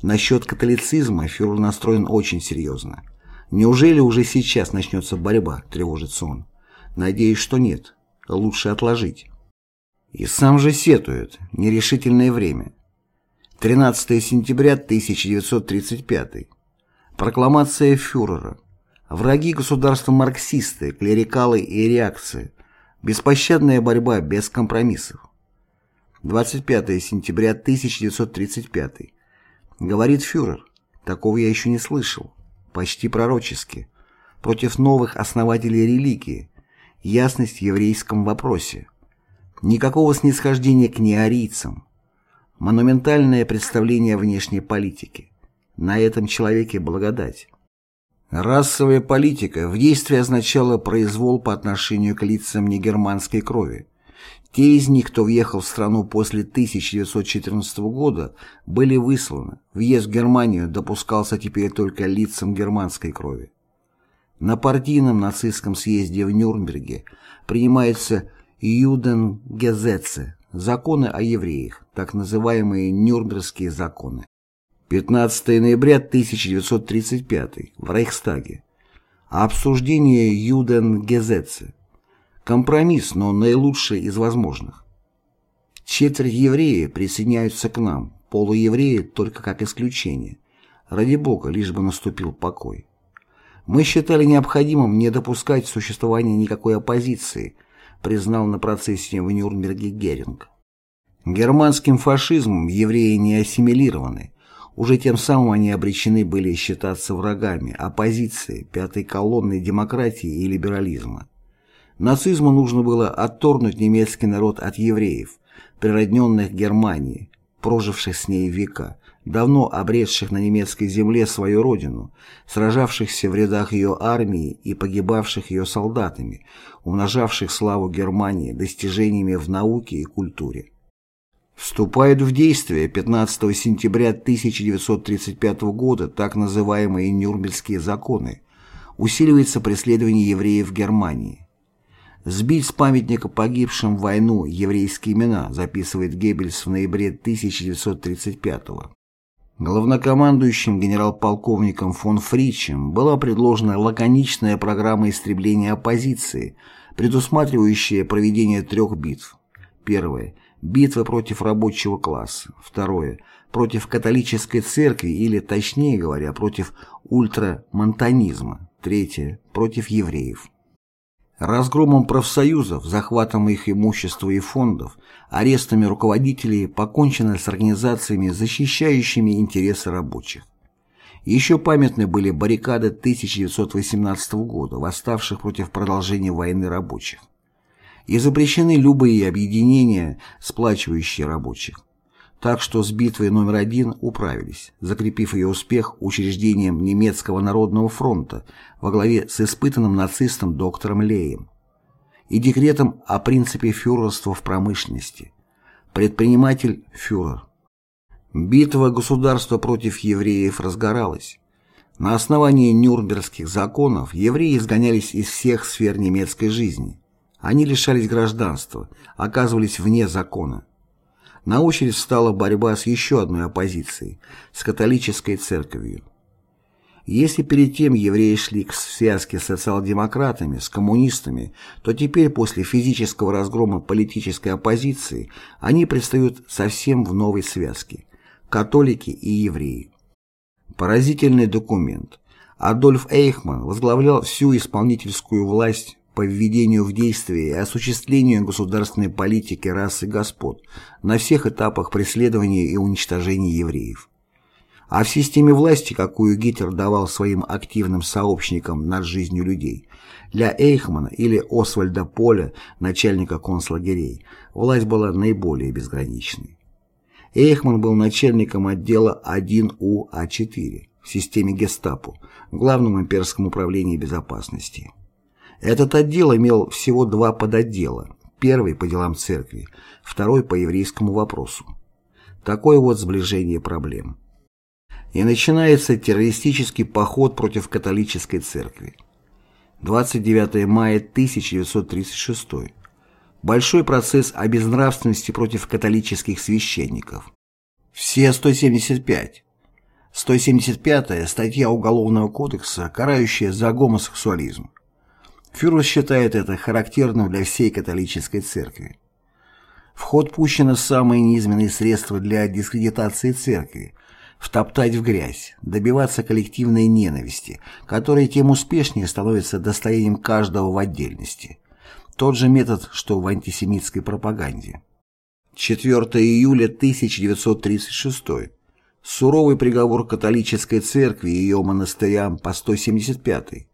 Насчет католицизма фюрер настроен очень серьезно. Неужели уже сейчас начнется борьба, тревожится он. Надеюсь, что нет. Лучше отложить. И сам же сетует. Нерешительное время. 13 сентября 1935. Прокламация фюрера. Враги государства марксисты, клерикалы и реакции. Беспощадная борьба без компромиссов. 25 сентября 1935. Говорит фюрер. Такого я еще не слышал. Почти пророчески. Против новых основателей религии. Ясность в еврейском вопросе. Никакого снисхождения к неарийцам. Монументальное представление внешней политики. На этом человеке благодать. Расовая политика в действии означала произвол по отношению к лицам негерманской крови. Те из них, кто въехал в страну после 1914 года, были высланы. Въезд в Германию допускался теперь только лицам германской крови. На партийном нацистском съезде в Нюрнберге принимается Юденгезетце – законы о евреях, так называемые Нюрнбергские законы. 15 ноября 1935 в Рейхстаге. Обсуждение Юденгезетце. Компромисс, но наилучший из возможных. Четверть евреи присоединяются к нам, полуевреи только как исключение. Ради Бога, лишь бы наступил покой. Мы считали необходимым не допускать существования никакой оппозиции, признал на процессе в Нюрнберге Геринг. Германским фашизмом евреи не ассимилированы, уже тем самым они обречены были считаться врагами оппозиции, пятой колонны демократии и либерализма. Нацизму нужно было отторгнуть немецкий народ от евреев, природненных Германии, проживших с ней века, давно обретших на немецкой земле свою родину, сражавшихся в рядах ее армии и погибавших ее солдатами, умножавших славу Германии достижениями в науке и культуре. Вступают в действие 15 сентября 1935 года так называемые Нюрнбергские законы, усиливается преследование евреев в Германии. Сбить с памятника погибшим в войну еврейские имена, записывает Геббельс в ноябре 1935 года. Главнокомандующим генерал-полковником фон Фричем была предложена лаконичная программа истребления оппозиции, предусматривающая проведение трех битв. Первое – битва против рабочего класса. Второе – против католической церкви или, точнее говоря, против ультрамонтанизма. Третье – против евреев. Разгромом профсоюзов, захватом их имущества и фондов, арестами руководителей покончено с организациями, защищающими интересы рабочих. Еще памятны были баррикады 1918 года, восставших против продолжения войны рабочих. И запрещены любые объединения, сплачивающие рабочих. Так что с битвой номер один управились, закрепив ее успех учреждением немецкого народного фронта во главе с испытанным нацистом доктором Леем и декретом о принципе фюрерства в промышленности. Предприниматель – фюрер. Битва государства против евреев разгоралась. На основании Нюрнбергских законов евреи изгонялись из всех сфер немецкой жизни. Они лишались гражданства, оказывались вне закона. На очередь встала борьба с еще одной оппозицией – с католической церковью. Если перед тем евреи шли к связке с социал-демократами, с коммунистами, то теперь после физического разгрома политической оппозиции они предстают совсем в новой связке – католики и евреи. Поразительный документ. Адольф Эйхман возглавлял всю исполнительскую власть по введению в действие и осуществлению государственной политики расы господ на всех этапах преследования и уничтожения евреев. А в системе власти, какую Гитлер давал своим активным сообщникам над жизнью людей, для Эйхмана или Освальда Поля, начальника концлагерей, власть была наиболее безграничной. Эйхман был начальником отдела 1У-А4 в системе гестапо, главном имперском управлении безопасности. Этот отдел имел всего два подотдела. Первый по делам церкви, второй по еврейскому вопросу. Такое вот сближение проблем. И начинается террористический поход против католической церкви. 29 мая 1936. Большой процесс о безнравственности против католических священников. Все 175. 175 статья Уголовного кодекса, карающая за гомосексуализм. Фюрер считает это характерным для всей католической церкви. В ход пущено самые низменные средства для дискредитации церкви, втоптать в грязь, добиваться коллективной ненависти, которая тем успешнее становится достоянием каждого в отдельности. Тот же метод, что в антисемитской пропаганде. 4 июля 1936. Суровый приговор католической церкви и ее монастырям по 175.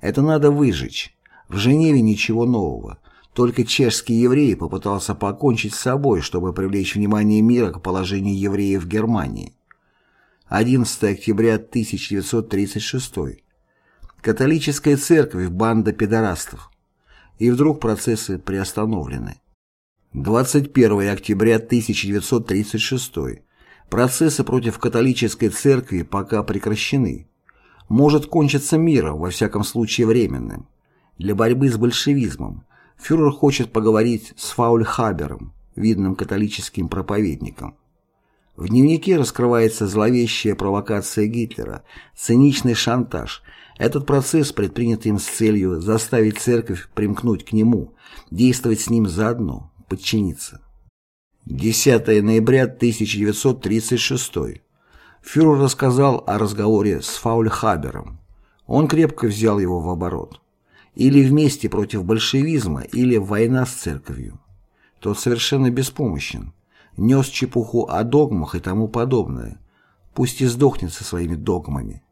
Это надо выжечь. В Женеве ничего нового. Только чешский еврей попытался покончить с собой, чтобы привлечь внимание мира к положению евреев в Германии. 11 октября 1936. Католическая церковь – банда педорастов. И вдруг процессы приостановлены. 21 октября 1936. Процессы против католической церкви пока прекращены. Может кончиться миром, во всяком случае временным для борьбы с большевизмом, фюрер хочет поговорить с Фаульхабером, видным католическим проповедником. В дневнике раскрывается зловещая провокация Гитлера, циничный шантаж. Этот процесс предпринят им с целью заставить церковь примкнуть к нему, действовать с ним заодно, подчиниться. 10 ноября 1936. Фюрер рассказал о разговоре с Фаульхабером. Он крепко взял его в оборот. Или вместе против большевизма, или война с церковью. Тот совершенно беспомощен. Нес чепуху о догмах и тому подобное. Пусть и сдохнет со своими догмами.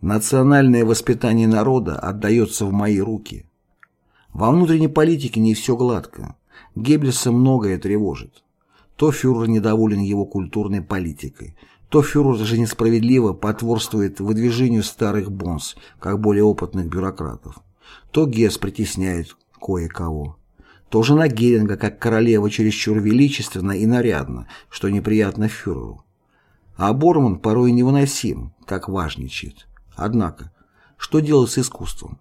Национальное воспитание народа отдается в мои руки. Во внутренней политике не все гладко. Геббельса многое тревожит. То фюрер недоволен его культурной политикой, то фюрер же несправедливо потворствует выдвижению старых бонс, как более опытных бюрократов, то Гесс притесняет кое-кого, то жена Геринга, как королева, чересчур величественно и нарядно, что неприятно фюреру. А Борман порой невыносим, как важничает. Однако, что делать с искусством?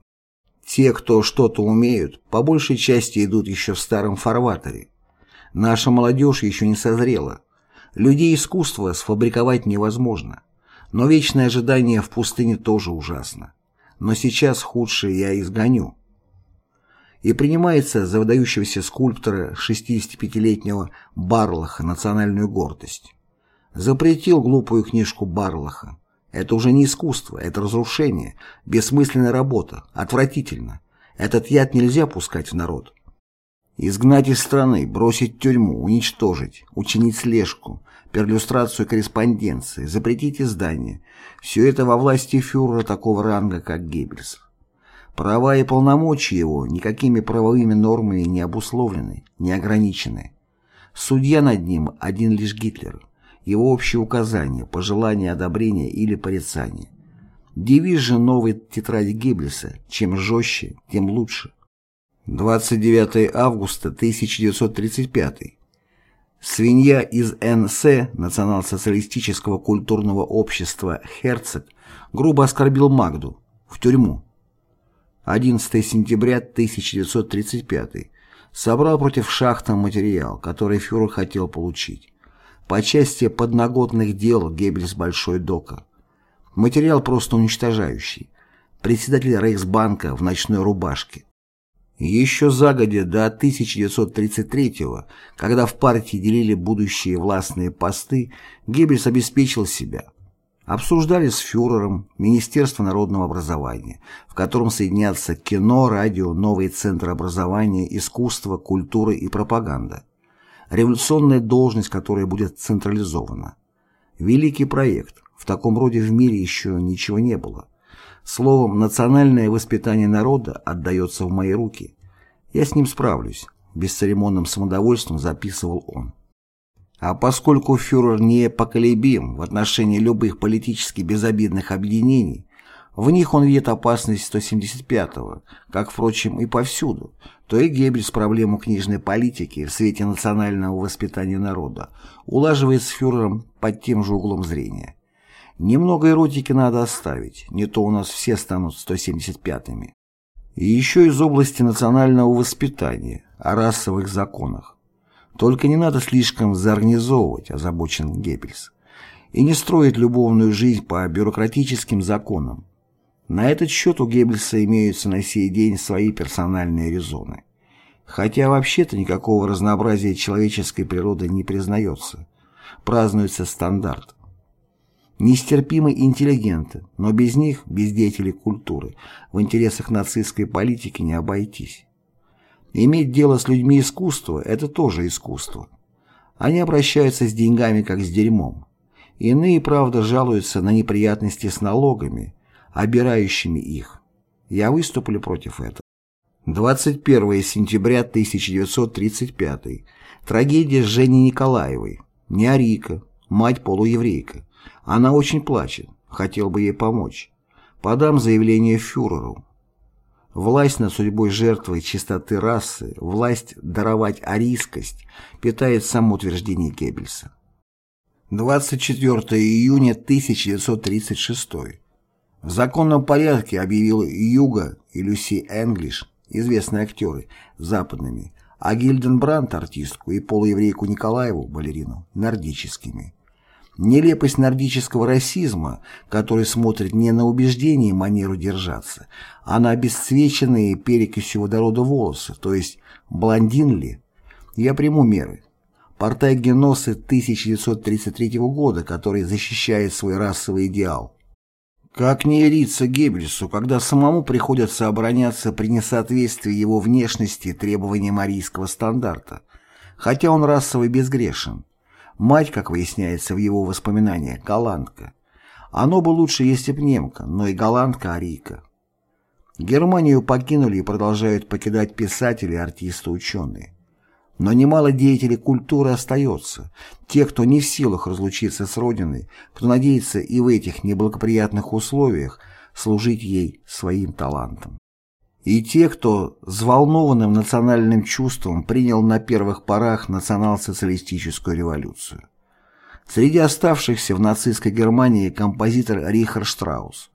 Те, кто что-то умеют, по большей части идут еще в старом фарватере. Наша молодежь еще не созрела. Людей искусства сфабриковать невозможно. Но вечное ожидание в пустыне тоже ужасно. Но сейчас худшее я изгоню. И принимается за выдающегося скульптора 65-летнего Барлаха национальную гордость. Запретил глупую книжку Барлаха. Это уже не искусство, это разрушение, бессмысленная работа, отвратительно. Этот яд нельзя пускать в народ. Изгнать из страны, бросить в тюрьму, уничтожить, учинить слежку, перлюстрацию корреспонденции, запретить издание. Все это во власти фюрера такого ранга, как Геббельс. Права и полномочия его никакими правовыми нормами не обусловлены, не ограничены. Судья над ним один лишь Гитлер. Его общие указания, пожелания одобрения или порицания. Девиз же новой тетради Геббельса «Чем жестче, тем лучше». 29 августа 1935. Свинья из НС Национал-социалистического культурного общества «Херцог» грубо оскорбил Магду. В тюрьму. 11 сентября 1935. Собрал против шахта материал, который фюрер хотел получить. По части подноготных дел Геббельс Большой Дока. Материал просто уничтожающий. Председатель Рейхсбанка в ночной рубашке. Еще загодя до 1933-го, когда в партии делили будущие властные посты, Геббельс обеспечил себя. Обсуждали с фюрером Министерство народного образования, в котором соединятся кино, радио, новый центр образования, искусство, культура и пропаганда. Революционная должность, которая будет централизована. Великий проект. В таком роде в мире еще ничего не было. Словом, национальное воспитание народа отдается в мои руки. Я с ним справлюсь, бесцеремонным самодовольством записывал он. А поскольку фюрер непоколебим в отношении любых политически безобидных объединений, в них он видит опасность 175-го, как, впрочем, и повсюду, то и Геббельс проблему книжной политики в свете национального воспитания народа улаживает с фюрером под тем же углом зрения. Немного эротики надо оставить, не то у нас все станут 175-ми. И еще из области национального воспитания, о расовых законах. Только не надо слишком заорганизовывать, озабочен Геббельс, и не строить любовную жизнь по бюрократическим законам. На этот счет у Геббельса имеются на сей день свои персональные резоны. Хотя вообще-то никакого разнообразия человеческой природы не признается. Празднуется стандарт. Нестерпимы интеллигенты, но без них, без деятелей культуры, в интересах нацистской политики не обойтись. Иметь дело с людьми искусства – это тоже искусство. Они обращаются с деньгами как с дерьмом. Иные, правда, жалуются на неприятности с налогами, обирающими их. Я выступлю против этого. 21 сентября 1935. Трагедия с Женей Николаевой. Неарика, мать полуеврейка. Она очень плачет, хотел бы ей помочь. Подам заявление фюреру. Власть над судьбой жертвы чистоты расы, власть даровать арийскость, питает самоутверждение Геббельса. 24 июня 1936. В законном порядке объявил Юга и Люси Энглиш, известные актеры, западными, а Гильденбрандт артистку и полуеврейку Николаеву, балерину, нордическими. Нелепость нордического расизма, который смотрит не на убеждение и манеру держаться, а на обесцвеченные перекисью водорода волосы, то есть блондин ли, я приму меры. Портай Геносы 1933 года, который защищает свой расовый идеал. Как не яриться Геббельсу, когда самому приходится обороняться при несоответствии его внешности требованиям арийского стандарта, хотя он расово безгрешен. Мать, как выясняется в его воспоминаниях, голландка. Оно бы лучше, если б немка, но и голландка-арийка. Германию покинули и продолжают покидать писатели, артисты, ученые. Но немало деятелей культуры остается, те, кто не в силах разлучиться с Родиной, кто надеется и в этих неблагоприятных условиях служить ей своим талантом. И те, кто взволнованным национальным чувством принял на первых порах национал-социалистическую революцию. Среди оставшихся в нацистской Германии композитор Рихард Штраус.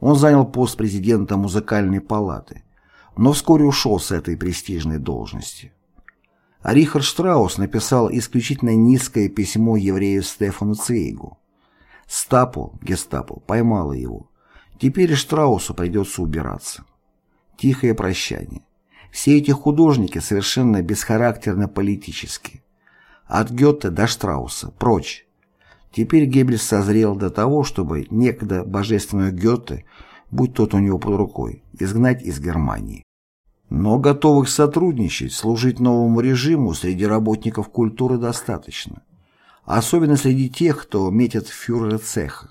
Он занял пост президента музыкальной палаты, но вскоре ушел с этой престижной должности. А Рихард Штраус написал исключительно низкое письмо еврею Стефану Цвейгу. Стапо, гестапо, поймало его. Теперь Штраусу придется убираться. Тихое прощание. Все эти художники совершенно бесхарактерно политически. От Гёте до Штрауса, прочь. Теперь Геббельс созрел до того, чтобы некогда божественную Гёте, будь тот у него под рукой, изгнать из Германии. Но готовых сотрудничать, служить новому режиму среди работников культуры достаточно. Особенно среди тех, кто метит фюрера цеха.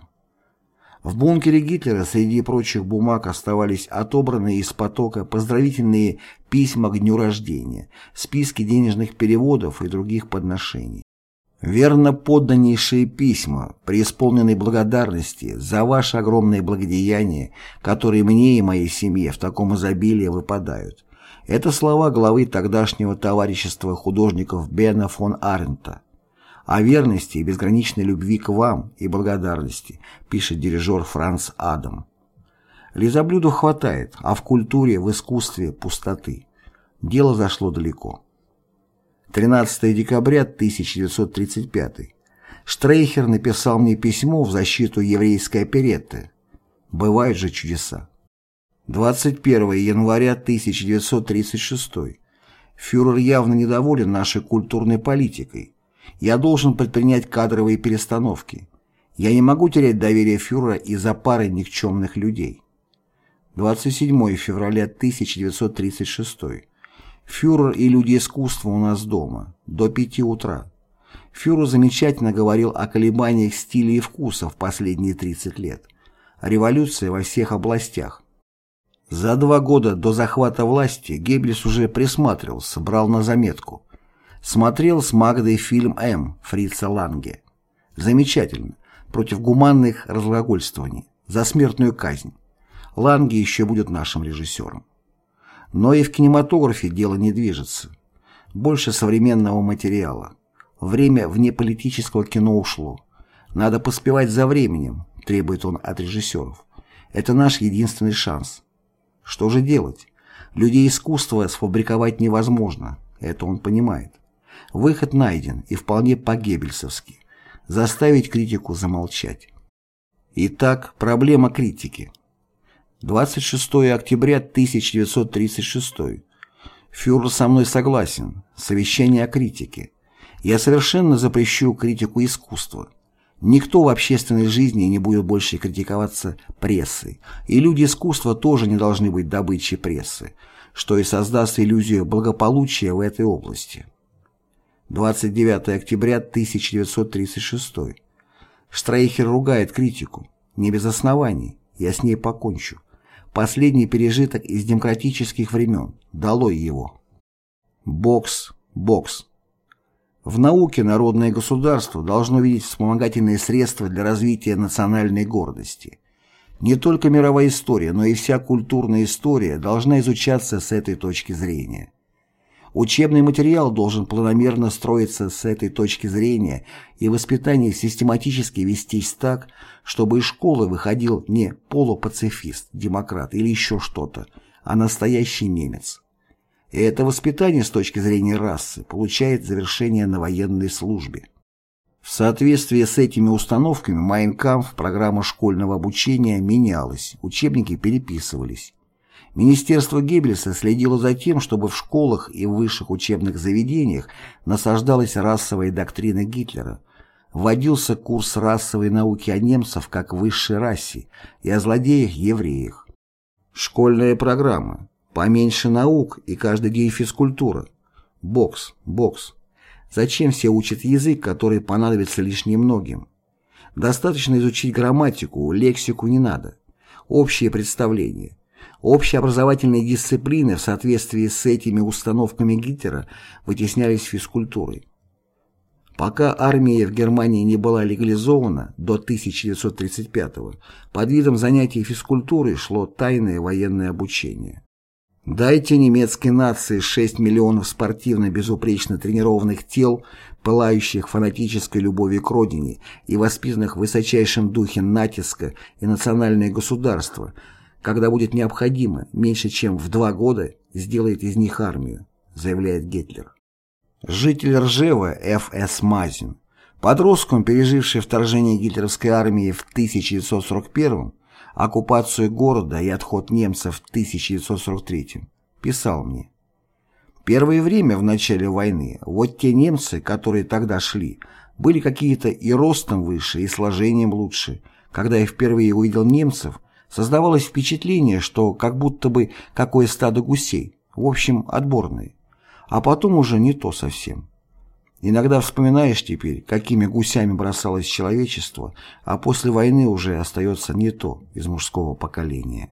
В бункере Гитлера среди прочих бумаг оставались отобранные из потока поздравительные письма к дню рождения, списки денежных переводов и других подношений. Верно подданнейшие письма, преисполненные благодарности за ваше огромное благодеяние, которые мне и моей семье в таком изобилии выпадают, это слова главы тогдашнего товарищества художников Бена фон Арента. О верности и безграничной любви к вам и благодарности, пишет дирижер Франц Адам. Лизоблюду хватает, а в культуре, в искусстве пустоты. Дело зашло далеко. 13 декабря 1935. Штрейхер написал мне письмо в защиту еврейской оперетты. Бывают же чудеса. 21 января 1936. Фюрер явно недоволен нашей культурной политикой. Я должен предпринять кадровые перестановки. Я не могу терять доверие фюрера из-за пары никчемных людей. 27 февраля 1936. Фюрер и люди искусства у нас дома. До пяти утра. Фюрер замечательно говорил о колебаниях стиля и вкуса в последние 30 лет. Революция во всех областях. За два года до захвата власти Геббельс уже присматривался, брал на заметку. Смотрел с Магдой фильм «М» Фрица Ланге. Замечательно. Против гуманных разглагольствований. За смертную казнь. Ланге еще будет нашим режиссером. Но и в кинематографе дело не движется. Больше современного материала. Время внеполитического кино ушло. Надо поспевать за временем, требует он от режиссеров. Это наш единственный шанс. Что же делать? Людей искусства сфабриковать невозможно, это он понимает. Выход найден и вполне по-геббельсовски. Заставить критику замолчать. Итак, проблема критики. 26 октября 1936. Фюрер со мной согласен. Совещание о критике. Я совершенно запрещу критику искусства. Никто в общественной жизни не будет больше критиковаться прессой, и люди искусства тоже не должны быть добычей прессы, что и создаст иллюзию благополучия в этой области. 29 октября 1936. Штрейхер ругает критику. Не без оснований. Я с ней покончу. Последний пережиток из демократических времен. Долой его. Бокс, бокс. В науке народное государство должно видеть вспомогательные средства для развития национальной гордости. Не только мировая история, но и вся культурная история должна изучаться с этой точки зрения. Учебный материал должен планомерно строиться с этой точки зрения и воспитание систематически вестись так, чтобы из школы выходил не полупацифист, демократ или еще что-то, а настоящий немец. И это воспитание с точки зрения расы получает завершение на военной службе. В соответствии с этими установками Майнкамф, программа школьного обучения менялась, учебники переписывались. Министерство Геббельса следило за тем, чтобы в школах и высших учебных заведениях насаждалась расовая доктрина Гитлера, вводился курс расовой науки о немцах как высшей расе и о злодеях-евреях. Школьная программа Поменьше наук и каждый день физкультура. Бокс, бокс. Зачем все учат язык, который понадобится лишь немногим? Достаточно изучить грамматику, лексику не надо. Общее представление. Общеобразовательные дисциплины в соответствии с этими установками Гитлера вытеснялись физкультурой. Пока армия в Германии не была легализована до 1935 под видом занятий физкультурой шло тайное военное обучение. Дайте немецкой нации 6 миллионов спортивно безупречно тренированных тел, пылающих фанатической любовью к родине и воспитанных в высочайшем духе натиска и национальное государство, когда будет необходимо, меньше чем в два года, сделает из них армию, заявляет Гитлер. Житель Ржева Ф.С. Мазин, подростком, переживший вторжение гитлеровской армии в 1941 оккупацию города и отход немцев в 1943 писал мне. Первое время в начале войны вот те немцы, которые тогда шли, были какие-то и ростом выше, и сложением лучше. Когда я впервые увидел немцев, создавалось впечатление, что как будто бы какое стадо гусей, в общем, отборные а потом уже не то совсем. Иногда вспоминаешь теперь, какими гусями бросалось человечество, а после войны уже остается не то из мужского поколения.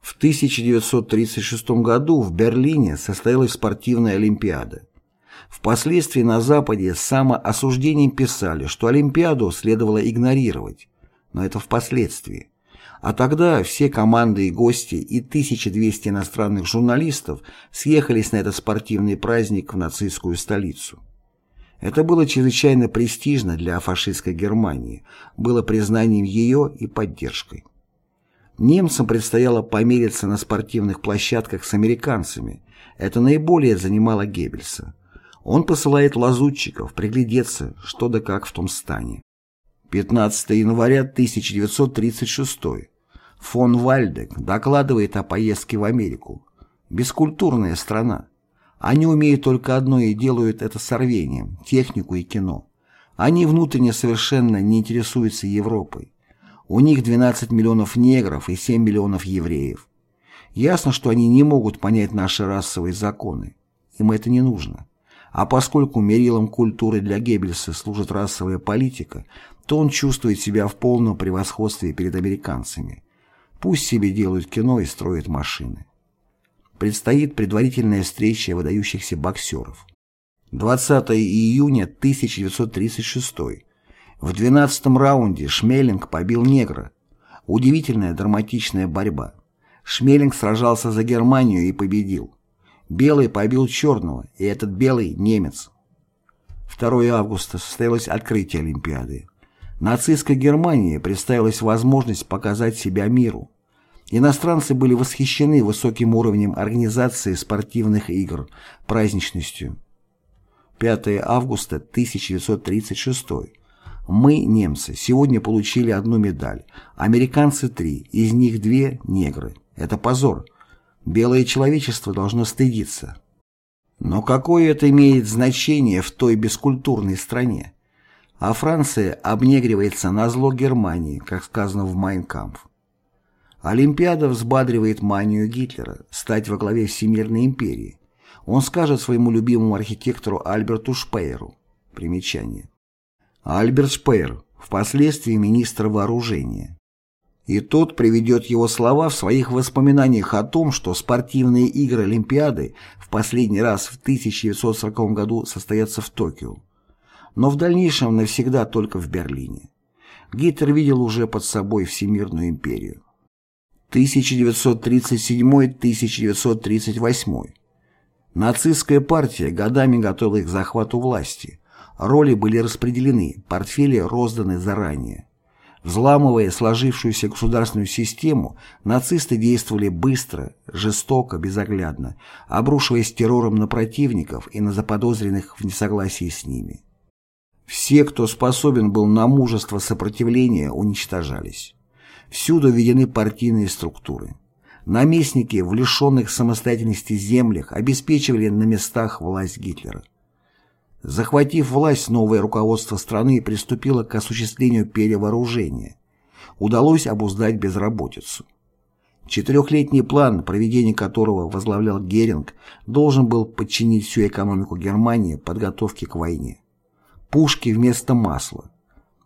В 1936 году в Берлине состоялась спортивная Олимпиада. Впоследствии на Западе самоосуждением писали, что Олимпиаду следовало игнорировать, но это впоследствии. А тогда все команды и гости и 1200 иностранных журналистов съехались на этот спортивный праздник в нацистскую столицу. Это было чрезвычайно престижно для фашистской Германии, было признанием ее и поддержкой. Немцам предстояло помериться на спортивных площадках с американцами. Это наиболее занимало Геббельса. Он посылает лазутчиков приглядеться, что да как в том стане. 15 января 1936 Фон Вальдек докладывает о поездке в Америку. Бескультурная страна. Они умеют только одно и делают это с рвением – технику и кино. Они внутренне совершенно не интересуются Европой. У них 12 миллионов негров и 7 миллионов евреев. Ясно, что они не могут понять наши расовые законы. Им это не нужно. А поскольку мерилом культуры для Геббельса служит расовая политика, то он чувствует себя в полном превосходстве перед американцами. Пусть себе делают кино и строят машины. Предстоит предварительная встреча выдающихся боксеров. 20 июня 1936. В 12 раунде Шмелинг побил негра. Удивительная драматичная борьба. Шмелинг сражался за Германию и победил. Белый побил черного, и этот белый – немец. 2 августа состоялось открытие Олимпиады. Нацистской Германии представилась возможность показать себя миру. Иностранцы были восхищены высоким уровнем организации спортивных игр, праздничностью. 5 августа 1936. Мы, немцы, сегодня получили одну медаль, американцы три, из них две – негры. Это позор. Белое человечество должно стыдиться. Но какое это имеет значение в той бескультурной стране? а Франция обнегривается на зло Германии, как сказано в «Майнкампф». Олимпиада взбадривает манию Гитлера стать во главе Всемирной империи. Он скажет своему любимому архитектору Альберту Шпейеру. Примечание. Альберт Шпейер, впоследствии министр вооружения. И тот приведет его слова в своих воспоминаниях о том, что спортивные игры Олимпиады в последний раз в 1940 году состоятся в Токио но в дальнейшем навсегда только в Берлине. Гитлер видел уже под собой Всемирную империю. 1937-1938. Нацистская партия годами готовила их к захвату власти. Роли были распределены, портфели розданы заранее. Взламывая сложившуюся государственную систему, нацисты действовали быстро, жестоко, безоглядно, обрушиваясь террором на противников и на заподозренных в несогласии с ними. Все, кто способен был на мужество сопротивления, уничтожались. Всюду введены партийные структуры. Наместники в лишенных самостоятельности землях обеспечивали на местах власть Гитлера. Захватив власть, новое руководство страны приступило к осуществлению перевооружения. Удалось обуздать безработицу. Четырехлетний план, проведение которого возглавлял Геринг, должен был подчинить всю экономику Германии подготовке к войне пушки вместо масла.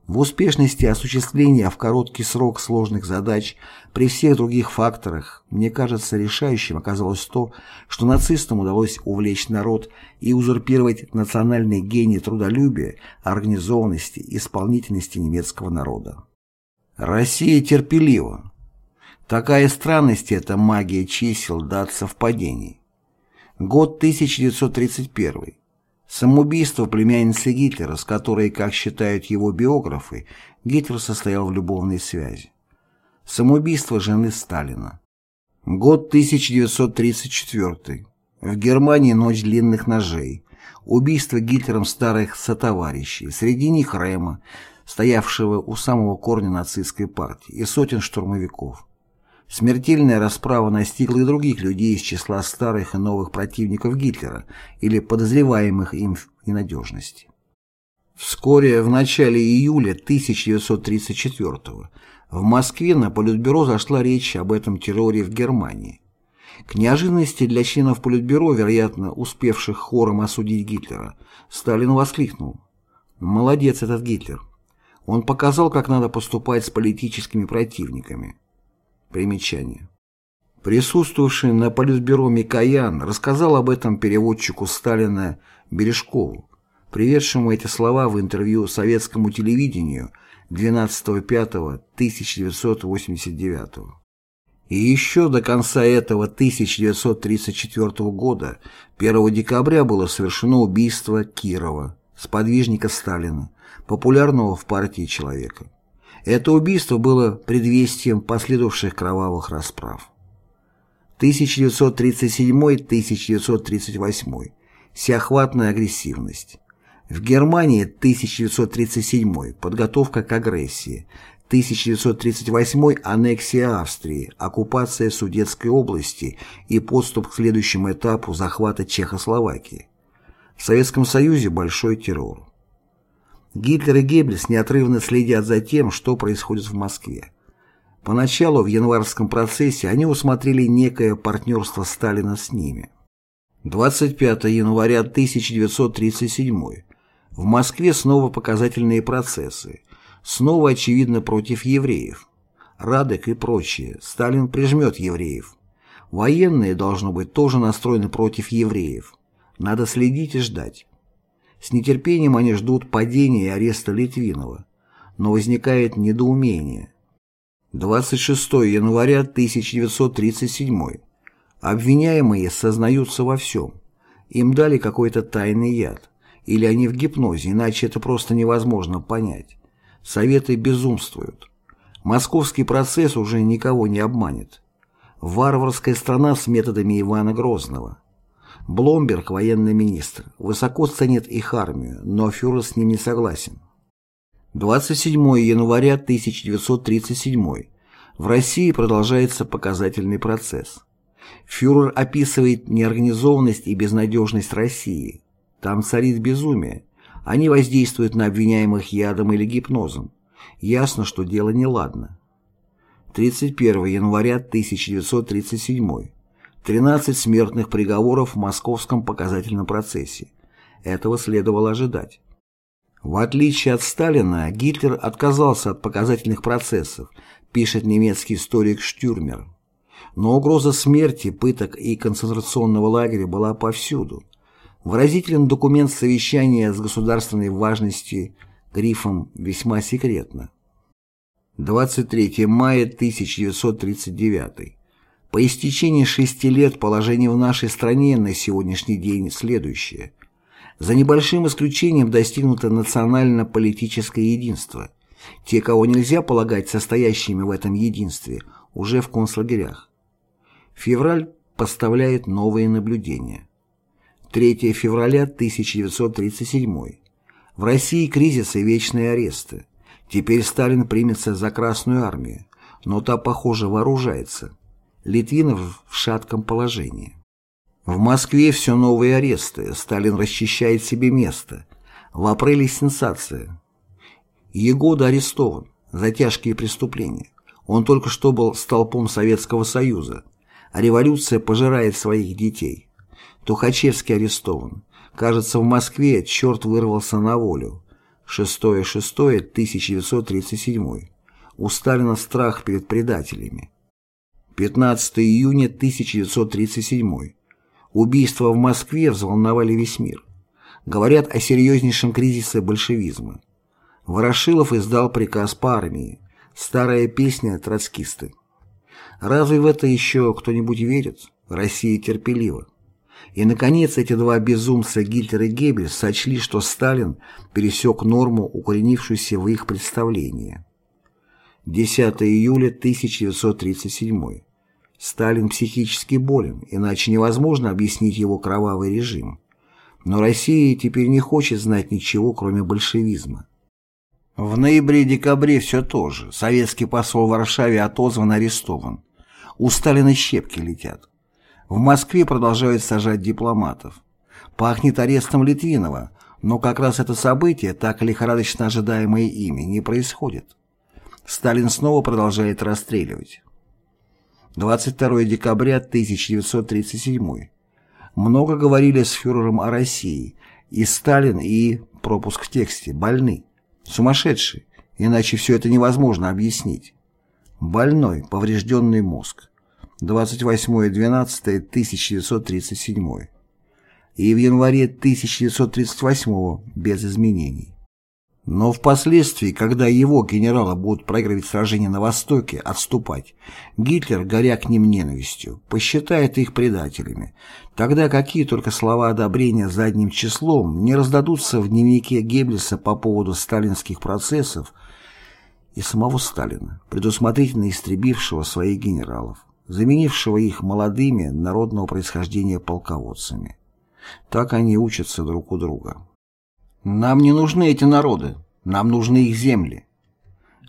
В успешности осуществления в короткий срок сложных задач при всех других факторах, мне кажется, решающим оказалось то, что нацистам удалось увлечь народ и узурпировать национальный гений трудолюбия, организованности исполнительности немецкого народа. Россия терпелива. Такая странность – это магия чисел, дат совпадений. Год 1931. Самоубийство племянницы Гитлера, с которой, как считают его биографы, Гитлер состоял в любовной связи. Самоубийство жены Сталина. Год 1934. В Германии ночь длинных ножей. Убийство Гитлером старых сотоварищей, среди них Рема, стоявшего у самого корня нацистской партии, и сотен штурмовиков. Смертельная расправа настигла и других людей из числа старых и новых противников Гитлера или подозреваемых им в ненадежности. Вскоре, в начале июля 1934 в Москве на Политбюро зашла речь об этом терроре в Германии. К неожиданности для членов Политбюро, вероятно, успевших хором осудить Гитлера, Сталин воскликнул «Молодец этот Гитлер! Он показал, как надо поступать с политическими противниками». Примечание. Присутствовавший на политбюро Микоян рассказал об этом переводчику Сталина Бережкову, приведшему эти слова в интервью советскому телевидению 12.05.1989. И еще до конца этого 1934 года, 1 декабря, было совершено убийство Кирова, сподвижника Сталина, популярного в партии человека. Это убийство было предвестием последовавших кровавых расправ. 1937-1938. Всеохватная агрессивность. В Германии 1937 подготовка к агрессии, 1938 аннексия Австрии, оккупация Судетской области и подступ к следующему этапу захвата Чехословакии. В Советском Союзе большой террор. Гитлер и Геббельс неотрывно следят за тем, что происходит в Москве. Поначалу в январском процессе они усмотрели некое партнерство Сталина с ними. 25 января 1937 в Москве снова показательные процессы, снова очевидно против евреев. Радек и прочие, Сталин прижмет евреев. Военные, должно быть, тоже настроены против евреев. Надо следить и ждать. С нетерпением они ждут падения и ареста Литвинова, но возникает недоумение. 26 января 1937. Обвиняемые сознаются во всем. Им дали какой-то тайный яд. Или они в гипнозе, иначе это просто невозможно понять. Советы безумствуют. Московский процесс уже никого не обманет. Варварская страна с методами Ивана Грозного. Бломберг, военный министр, высоко ценит их армию, но фюрер с ним не согласен. 27 января 1937. В России продолжается показательный процесс. Фюрер описывает неорганизованность и безнадежность России. Там царит безумие. Они воздействуют на обвиняемых ядом или гипнозом. Ясно, что дело неладно. 31 января 1937. 13 смертных приговоров в московском показательном процессе. Этого следовало ожидать. В отличие от Сталина, Гитлер отказался от показательных процессов, пишет немецкий историк Штюрмер. Но угроза смерти, пыток и концентрационного лагеря была повсюду. Выразителен документ совещания с государственной важностью грифом «весьма секретно». 23 мая 1939 по истечении шести лет положение в нашей стране на сегодняшний день следующее. За небольшим исключением достигнуто национально-политическое единство. Те, кого нельзя полагать состоящими в этом единстве, уже в концлагерях. Февраль поставляет новые наблюдения. 3 февраля 1937. В России кризис и вечные аресты. Теперь Сталин примется за Красную армию, но та, похоже, вооружается. Литвинов в шатком положении. В Москве все новые аресты, Сталин расчищает себе место. В апреле сенсация. Егода арестован за тяжкие преступления. Он только что был столпом Советского Союза, а революция пожирает своих детей. Тухачевский арестован. Кажется, в Москве черт вырвался на волю. 6-6-1937. У Сталина страх перед предателями. 15 июня 1937. Убийства в Москве взволновали весь мир. Говорят о серьезнейшем кризисе большевизма. Ворошилов издал приказ по армии. Старая песня «Троцкисты». Разве в это еще кто-нибудь верит? Россия терпелива. И, наконец, эти два безумца Гитлер и Геббельс сочли, что Сталин пересек норму, укоренившуюся в их представлении. 10 июля 1937. Сталин психически болен, иначе невозможно объяснить его кровавый режим. Но Россия теперь не хочет знать ничего, кроме большевизма. В ноябре-декабре все то же. Советский посол в Варшаве отозван арестован. У Сталина щепки летят. В Москве продолжают сажать дипломатов. Пахнет арестом Литвинова, но как раз это событие, так лихорадочно ожидаемое ими, не происходит. Сталин снова продолжает расстреливать. 22 декабря 1937. Много говорили с фюрером о России. И Сталин, и, пропуск в тексте, больны. Сумасшедший, иначе все это невозможно объяснить. Больной, поврежденный мозг. 28.12.1937. И в январе 1938 без изменений. Но впоследствии, когда его генералы будут проигрывать сражения на Востоке, отступать, Гитлер, горя к ним ненавистью, посчитает их предателями. Тогда какие только слова одобрения задним числом не раздадутся в дневнике Геббельса по поводу сталинских процессов и самого Сталина, предусмотрительно истребившего своих генералов, заменившего их молодыми народного происхождения полководцами. Так они учатся друг у друга. Нам не нужны эти народы, нам нужны их земли.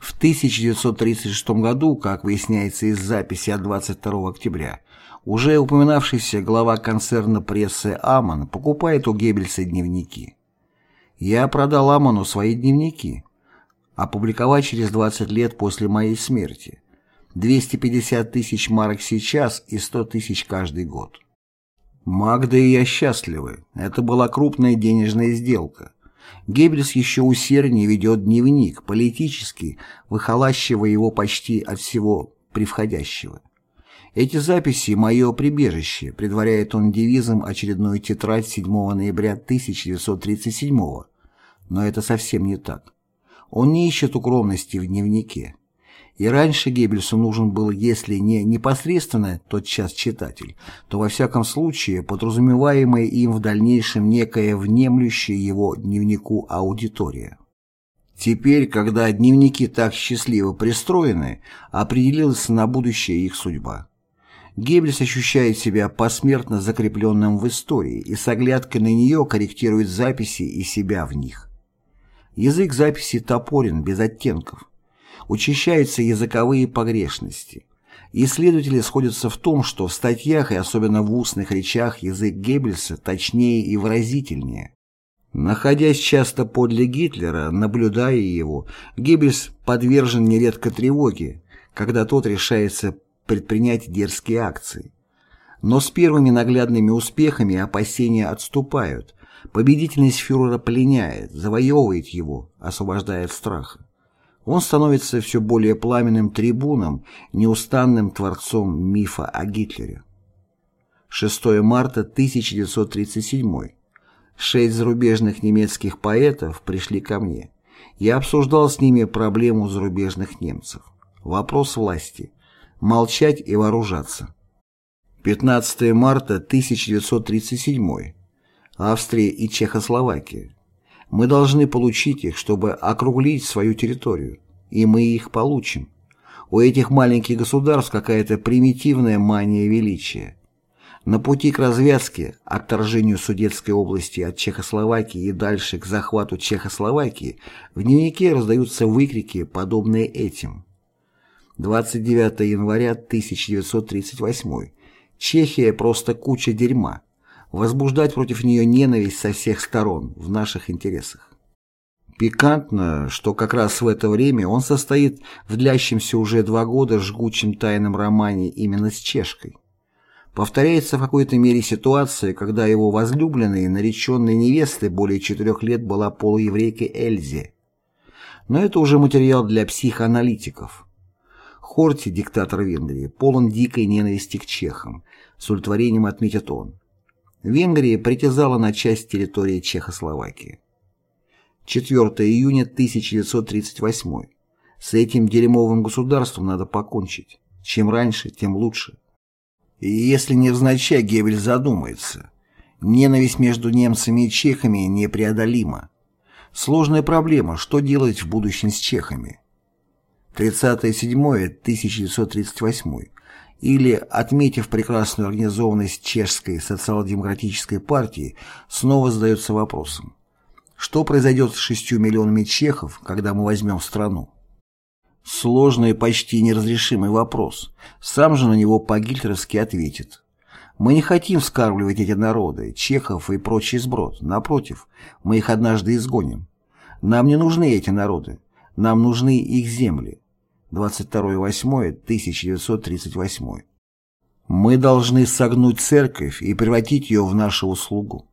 В 1936 году, как выясняется из записи от 22 октября, уже упоминавшийся глава концерна прессы Аман покупает у Геббельса дневники. Я продал Аману свои дневники, опубликовать через 20 лет после моей смерти. 250 тысяч марок сейчас и 100 тысяч каждый год. Магда и я счастливы. Это была крупная денежная сделка. Геббельс еще усерднее ведет дневник, политический, выхолащивая его почти от всего превходящего. Эти записи – мое прибежище, предваряет он девизом очередную тетрадь 7 ноября 1937 Но это совсем не так. Он не ищет укромности в дневнике. И раньше Геббельсу нужен был, если не непосредственно тот час читатель, то во всяком случае подразумеваемая им в дальнейшем некая внемлющая его дневнику аудитория. Теперь, когда дневники так счастливо пристроены, определилась на будущее их судьба. Геббельс ощущает себя посмертно закрепленным в истории и с оглядкой на нее корректирует записи и себя в них. Язык записи топорен, без оттенков учащаются языковые погрешности. Исследователи сходятся в том, что в статьях и особенно в устных речах язык Геббельса точнее и выразительнее. Находясь часто подле Гитлера, наблюдая его, Геббельс подвержен нередко тревоге, когда тот решается предпринять дерзкие акции. Но с первыми наглядными успехами опасения отступают, победительность фюрера пленяет, завоевывает его, освобождая от страха он становится все более пламенным трибуном, неустанным творцом мифа о Гитлере. 6 марта 1937. Шесть зарубежных немецких поэтов пришли ко мне. Я обсуждал с ними проблему зарубежных немцев. Вопрос власти. Молчать и вооружаться. 15 марта 1937. Австрия и Чехословакия. Мы должны получить их, чтобы округлить свою территорию. И мы их получим. У этих маленьких государств какая-то примитивная мания величия. На пути к развязке, отторжению Судетской области от Чехословакии и дальше к захвату Чехословакии в дневнике раздаются выкрики, подобные этим. 29 января 1938. Чехия просто куча дерьма возбуждать против нее ненависть со всех сторон в наших интересах. Пикантно, что как раз в это время он состоит в длящемся уже два года жгучем тайном романе именно с чешкой. Повторяется в какой-то мере ситуация, когда его возлюбленной, нареченной невестой более четырех лет была полуеврейкой Эльзе. Но это уже материал для психоаналитиков. Хорти, диктатор Венгрии, полон дикой ненависти к чехам, с удовлетворением отметит он. Венгрия притязала на часть территории Чехословакии. 4 июня 1938. С этим дерьмовым государством надо покончить. Чем раньше, тем лучше. И если невзначай Геббель задумается, ненависть между немцами и чехами непреодолима. Сложная проблема, что делать в будущем с чехами. 30.07.1938 или, отметив прекрасную организованность чешской социал-демократической партии, снова задается вопросом, что произойдет с шестью миллионами чехов, когда мы возьмем страну? Сложный и почти неразрешимый вопрос. Сам же на него по-гитлеровски ответит. Мы не хотим вскармливать эти народы, чехов и прочий сброд. Напротив, мы их однажды изгоним. Нам не нужны эти народы. Нам нужны их земли. 22.08.1938. Мы должны согнуть церковь и превратить ее в нашу услугу.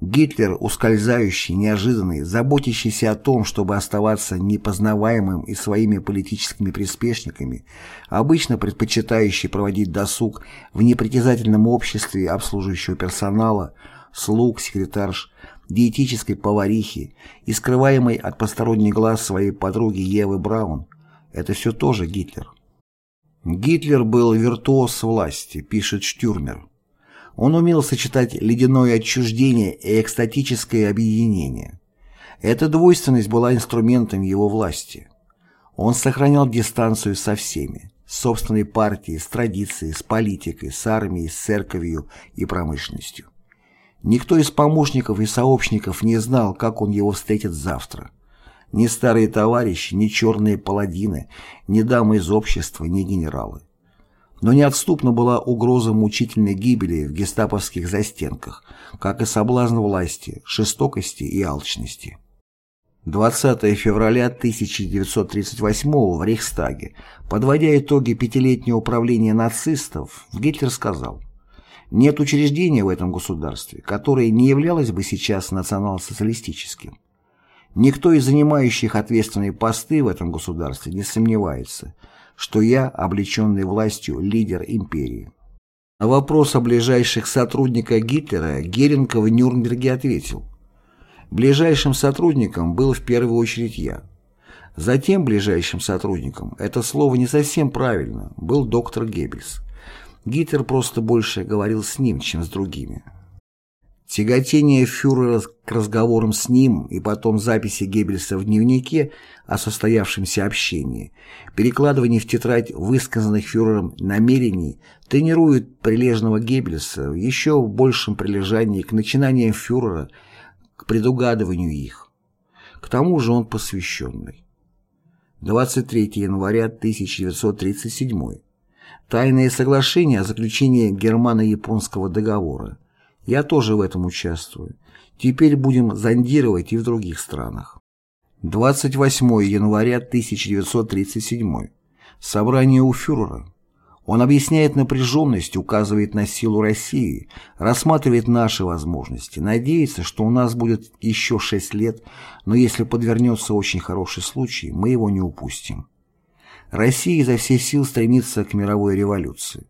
Гитлер, ускользающий, неожиданный, заботящийся о том, чтобы оставаться непознаваемым и своими политическими приспешниками, обычно предпочитающий проводить досуг в непритязательном обществе обслуживающего персонала, слуг, секретарш, диетической поварихи и скрываемой от посторонних глаз своей подруги Евы Браун, это все тоже Гитлер. Гитлер был виртуоз власти, пишет Штюрмер. Он умел сочетать ледяное отчуждение и экстатическое объединение. Эта двойственность была инструментом его власти. Он сохранял дистанцию со всеми, с собственной партией, с традицией, с политикой, с армией, с церковью и промышленностью. Никто из помощников и сообщников не знал, как он его встретит завтра. Ни старые товарищи, ни черные паладины, ни дамы из общества, ни генералы. Но неотступна была угроза мучительной гибели в гестаповских застенках, как и соблазн власти, жестокости и алчности. 20 февраля 1938 в Рейхстаге, подводя итоги пятилетнего правления нацистов, Гитлер сказал «Нет учреждения в этом государстве, которое не являлось бы сейчас национал-социалистическим. Никто из занимающих ответственные посты в этом государстве не сомневается, что я, облеченный властью, лидер империи. На вопрос о ближайших сотрудниках Гитлера Геринг в Нюрнберге ответил. Ближайшим сотрудником был в первую очередь я. Затем ближайшим сотрудником, это слово не совсем правильно, был доктор Геббельс. Гитлер просто больше говорил с ним, чем с другими. Тяготение фюрера к разговорам с ним и потом записи Геббельса в дневнике о состоявшемся общении, перекладывание в тетрадь высказанных фюрером намерений тренирует прилежного Геббельса в еще большем прилежании к начинаниям фюрера, к предугадыванию их. К тому же он посвященный. 23 января 1937. Тайное соглашение о заключении германо-японского договора – я тоже в этом участвую. Теперь будем зондировать и в других странах. 28 января 1937. Собрание у фюрера. Он объясняет напряженность, указывает на силу России, рассматривает наши возможности, надеется, что у нас будет еще шесть лет, но если подвернется очень хороший случай, мы его не упустим. Россия изо всех сил стремится к мировой революции.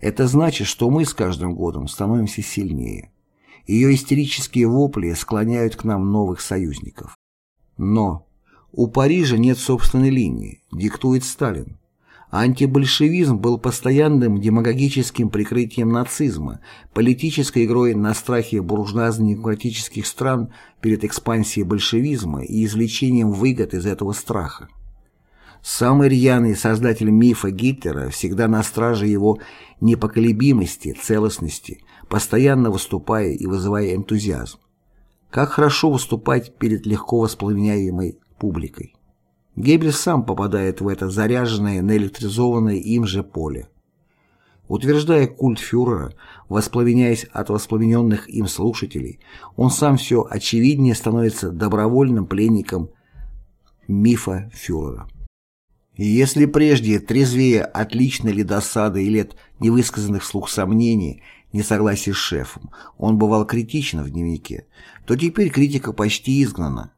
Это значит, что мы с каждым годом становимся сильнее. Ее истерические вопли склоняют к нам новых союзников. Но у Парижа нет собственной линии, диктует Сталин. Антибольшевизм был постоянным демагогическим прикрытием нацизма, политической игрой на страхе буржуазно-демократических стран перед экспансией большевизма и извлечением выгод из этого страха. Самый рьяный создатель мифа Гитлера всегда на страже его непоколебимости, целостности, постоянно выступая и вызывая энтузиазм. Как хорошо выступать перед легко воспламеняемой публикой. Геббельс сам попадает в это заряженное, наэлектризованное им же поле. Утверждая культ фюрера, воспламеняясь от воспламененных им слушателей, он сам все очевиднее становится добровольным пленником мифа фюрера. И если прежде, трезвее от личной ли досады и лет невысказанных вслух сомнений, несогласия с шефом, он бывал критичен в дневнике, то теперь критика почти изгнана.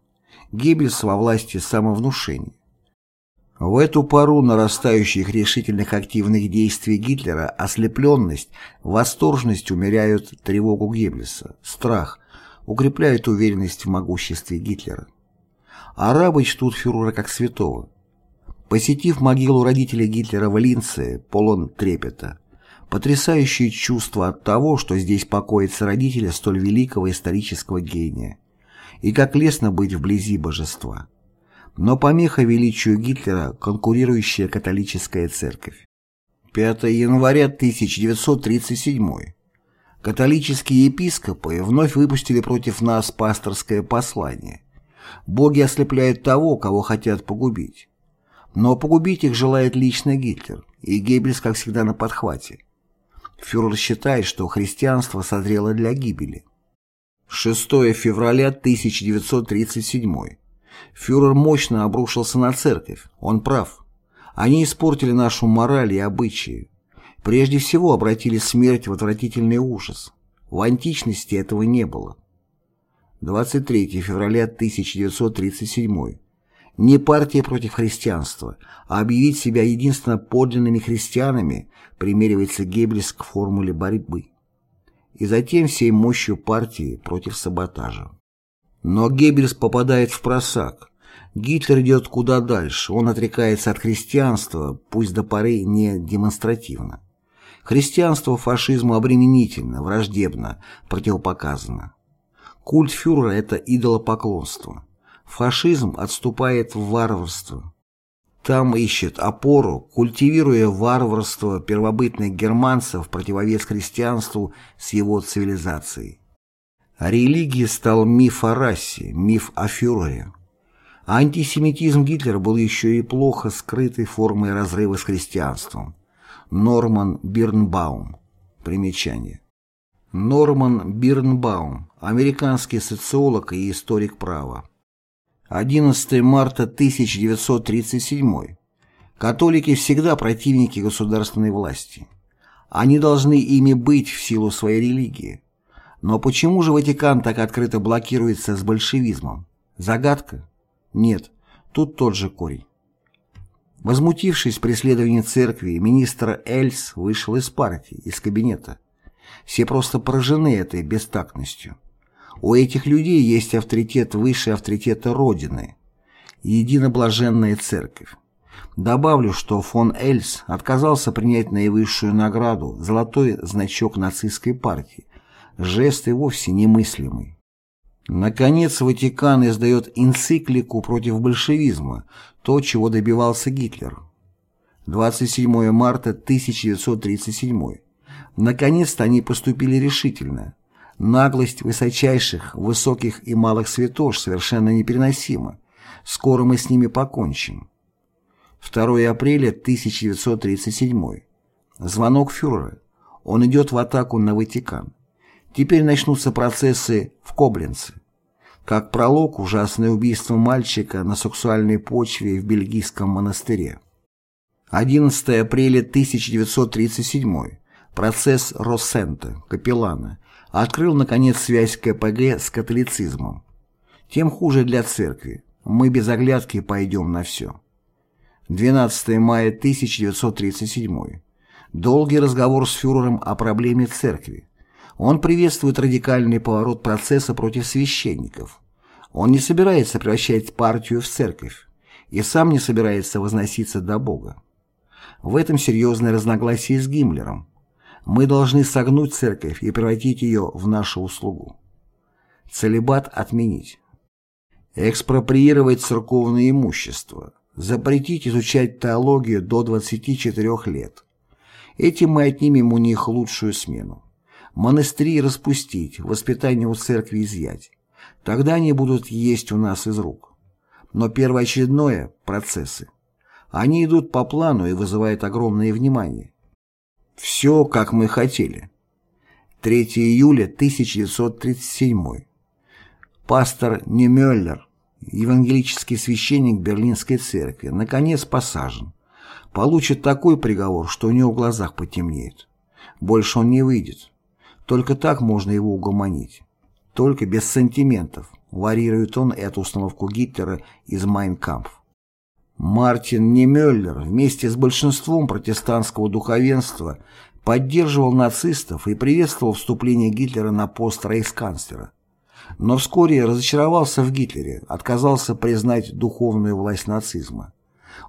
Геббельс во власти самовнушения. В эту пору нарастающих решительных активных действий Гитлера ослепленность, восторженность умеряют тревогу Геббельса, страх, укрепляют уверенность в могуществе Гитлера. Арабы чтут фюрера как святого. Посетив могилу родителей Гитлера в Линце, полон трепета. Потрясающее чувство от того, что здесь покоятся родители столь великого исторического гения. И как лестно быть вблизи божества. Но помеха величию Гитлера – конкурирующая католическая церковь. 5 января 1937 Католические епископы вновь выпустили против нас пасторское послание. Боги ослепляют того, кого хотят погубить. Но погубить их желает лично Гитлер, и Геббельс, как всегда, на подхвате. Фюрер считает, что христианство созрело для гибели. 6 февраля 1937. Фюрер мощно обрушился на церковь. Он прав. Они испортили нашу мораль и обычаи. Прежде всего обратили смерть в отвратительный ужас. В античности этого не было. 23 февраля 1937 не партия против христианства, а объявить себя единственно подлинными христианами примеривается Геббельс к формуле борьбы. И затем всей мощью партии против саботажа. Но Геббельс попадает в просак. Гитлер идет куда дальше, он отрекается от христианства, пусть до поры не демонстративно. Христианство фашизму обременительно, враждебно, противопоказано. Культ фюрера – это идолопоклонство. Фашизм отступает в варварство. Там ищет опору, культивируя варварство первобытных германцев противовес христианству с его цивилизацией. Религия стал миф о расе, миф о фюрере. Антисемитизм Гитлера был еще и плохо скрытой формой разрыва с христианством. Норман Бирнбаум. Примечание. Норман Бирнбаум, американский социолог и историк права. 11 марта 1937. Католики всегда противники государственной власти. Они должны ими быть в силу своей религии. Но почему же Ватикан так открыто блокируется с большевизмом? Загадка? Нет, тут тот же корень. Возмутившись преследованием церкви, министр Эльс вышел из партии, из кабинета. Все просто поражены этой бестактностью. У этих людей есть авторитет выше авторитета Родины. Единоблаженная церковь. Добавлю, что фон Эльс отказался принять наивысшую награду – золотой значок нацистской партии. Жест и вовсе немыслимый. Наконец, Ватикан издает энциклику против большевизма, то, чего добивался Гитлер. 27 марта 1937. Наконец-то они поступили решительно. Наглость высочайших, высоких и малых святош совершенно непереносима. Скоро мы с ними покончим. 2 апреля 1937. Звонок фюрера. Он идет в атаку на Ватикан. Теперь начнутся процессы в Кобленце. Как пролог ужасное убийство мальчика на сексуальной почве в бельгийском монастыре. 11 апреля 1937. Процесс Россента, капеллана, открыл, наконец, связь КПГ с католицизмом. Тем хуже для церкви. Мы без оглядки пойдем на все. 12 мая 1937. Долгий разговор с фюрером о проблеме церкви. Он приветствует радикальный поворот процесса против священников. Он не собирается превращать партию в церковь и сам не собирается возноситься до Бога. В этом серьезное разногласие с Гиммлером. Мы должны согнуть церковь и превратить ее в нашу услугу. Целебат отменить. Экспроприировать церковное имущество. Запретить изучать теологию до 24 лет. Этим мы отнимем у них лучшую смену. Монастыри распустить, воспитание у церкви изъять. Тогда они будут есть у нас из рук. Но первоочередное – процессы. Они идут по плану и вызывают огромное внимание. Все, как мы хотели. 3 июля 1937. Пастор Немеллер евангелический священник Берлинской церкви, наконец посажен. Получит такой приговор, что у него в глазах потемнеет. Больше он не выйдет. Только так можно его угомонить. Только без сантиментов, варьирует он эту установку Гитлера из «Майнкампф». Мартин Немеллер вместе с большинством протестантского духовенства поддерживал нацистов и приветствовал вступление Гитлера на пост рейхсканцлера. Но вскоре разочаровался в Гитлере, отказался признать духовную власть нацизма.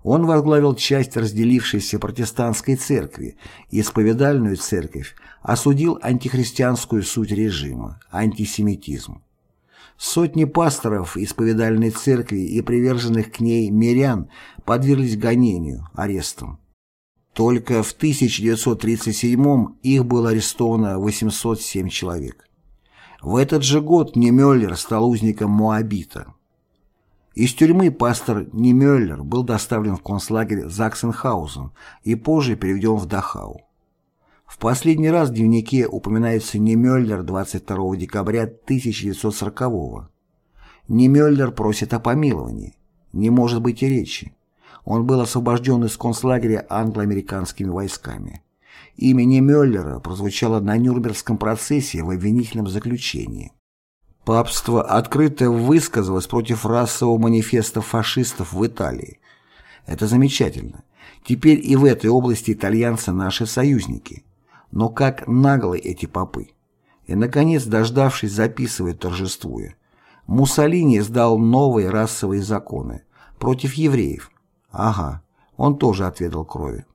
Он возглавил часть разделившейся протестантской церкви, исповедальную церковь, осудил антихристианскую суть режима, антисемитизм. Сотни пасторов исповедальной церкви и приверженных к ней мирян подверглись гонению, арестам. Только в 1937 их было арестовано 807 человек. В этот же год Немеллер стал узником Моабита. Из тюрьмы пастор Немеллер был доставлен в концлагерь Заксенхаузен и позже переведен в Дахау. В последний раз в дневнике упоминается Немеллер 22 декабря 1940 -го. Немеллер просит о помиловании. Не может быть и речи. Он был освобожден из концлагеря англо-американскими войсками. Имя Немеллера прозвучало на Нюрнбергском процессе в обвинительном заключении. Папство открыто высказалось против расового манифеста фашистов в Италии. Это замечательно. Теперь и в этой области итальянцы наши союзники. Но как наглы эти попы. И, наконец, дождавшись, записывает торжествуя. Муссолини сдал новые расовые законы против евреев. Ага, он тоже отведал крови.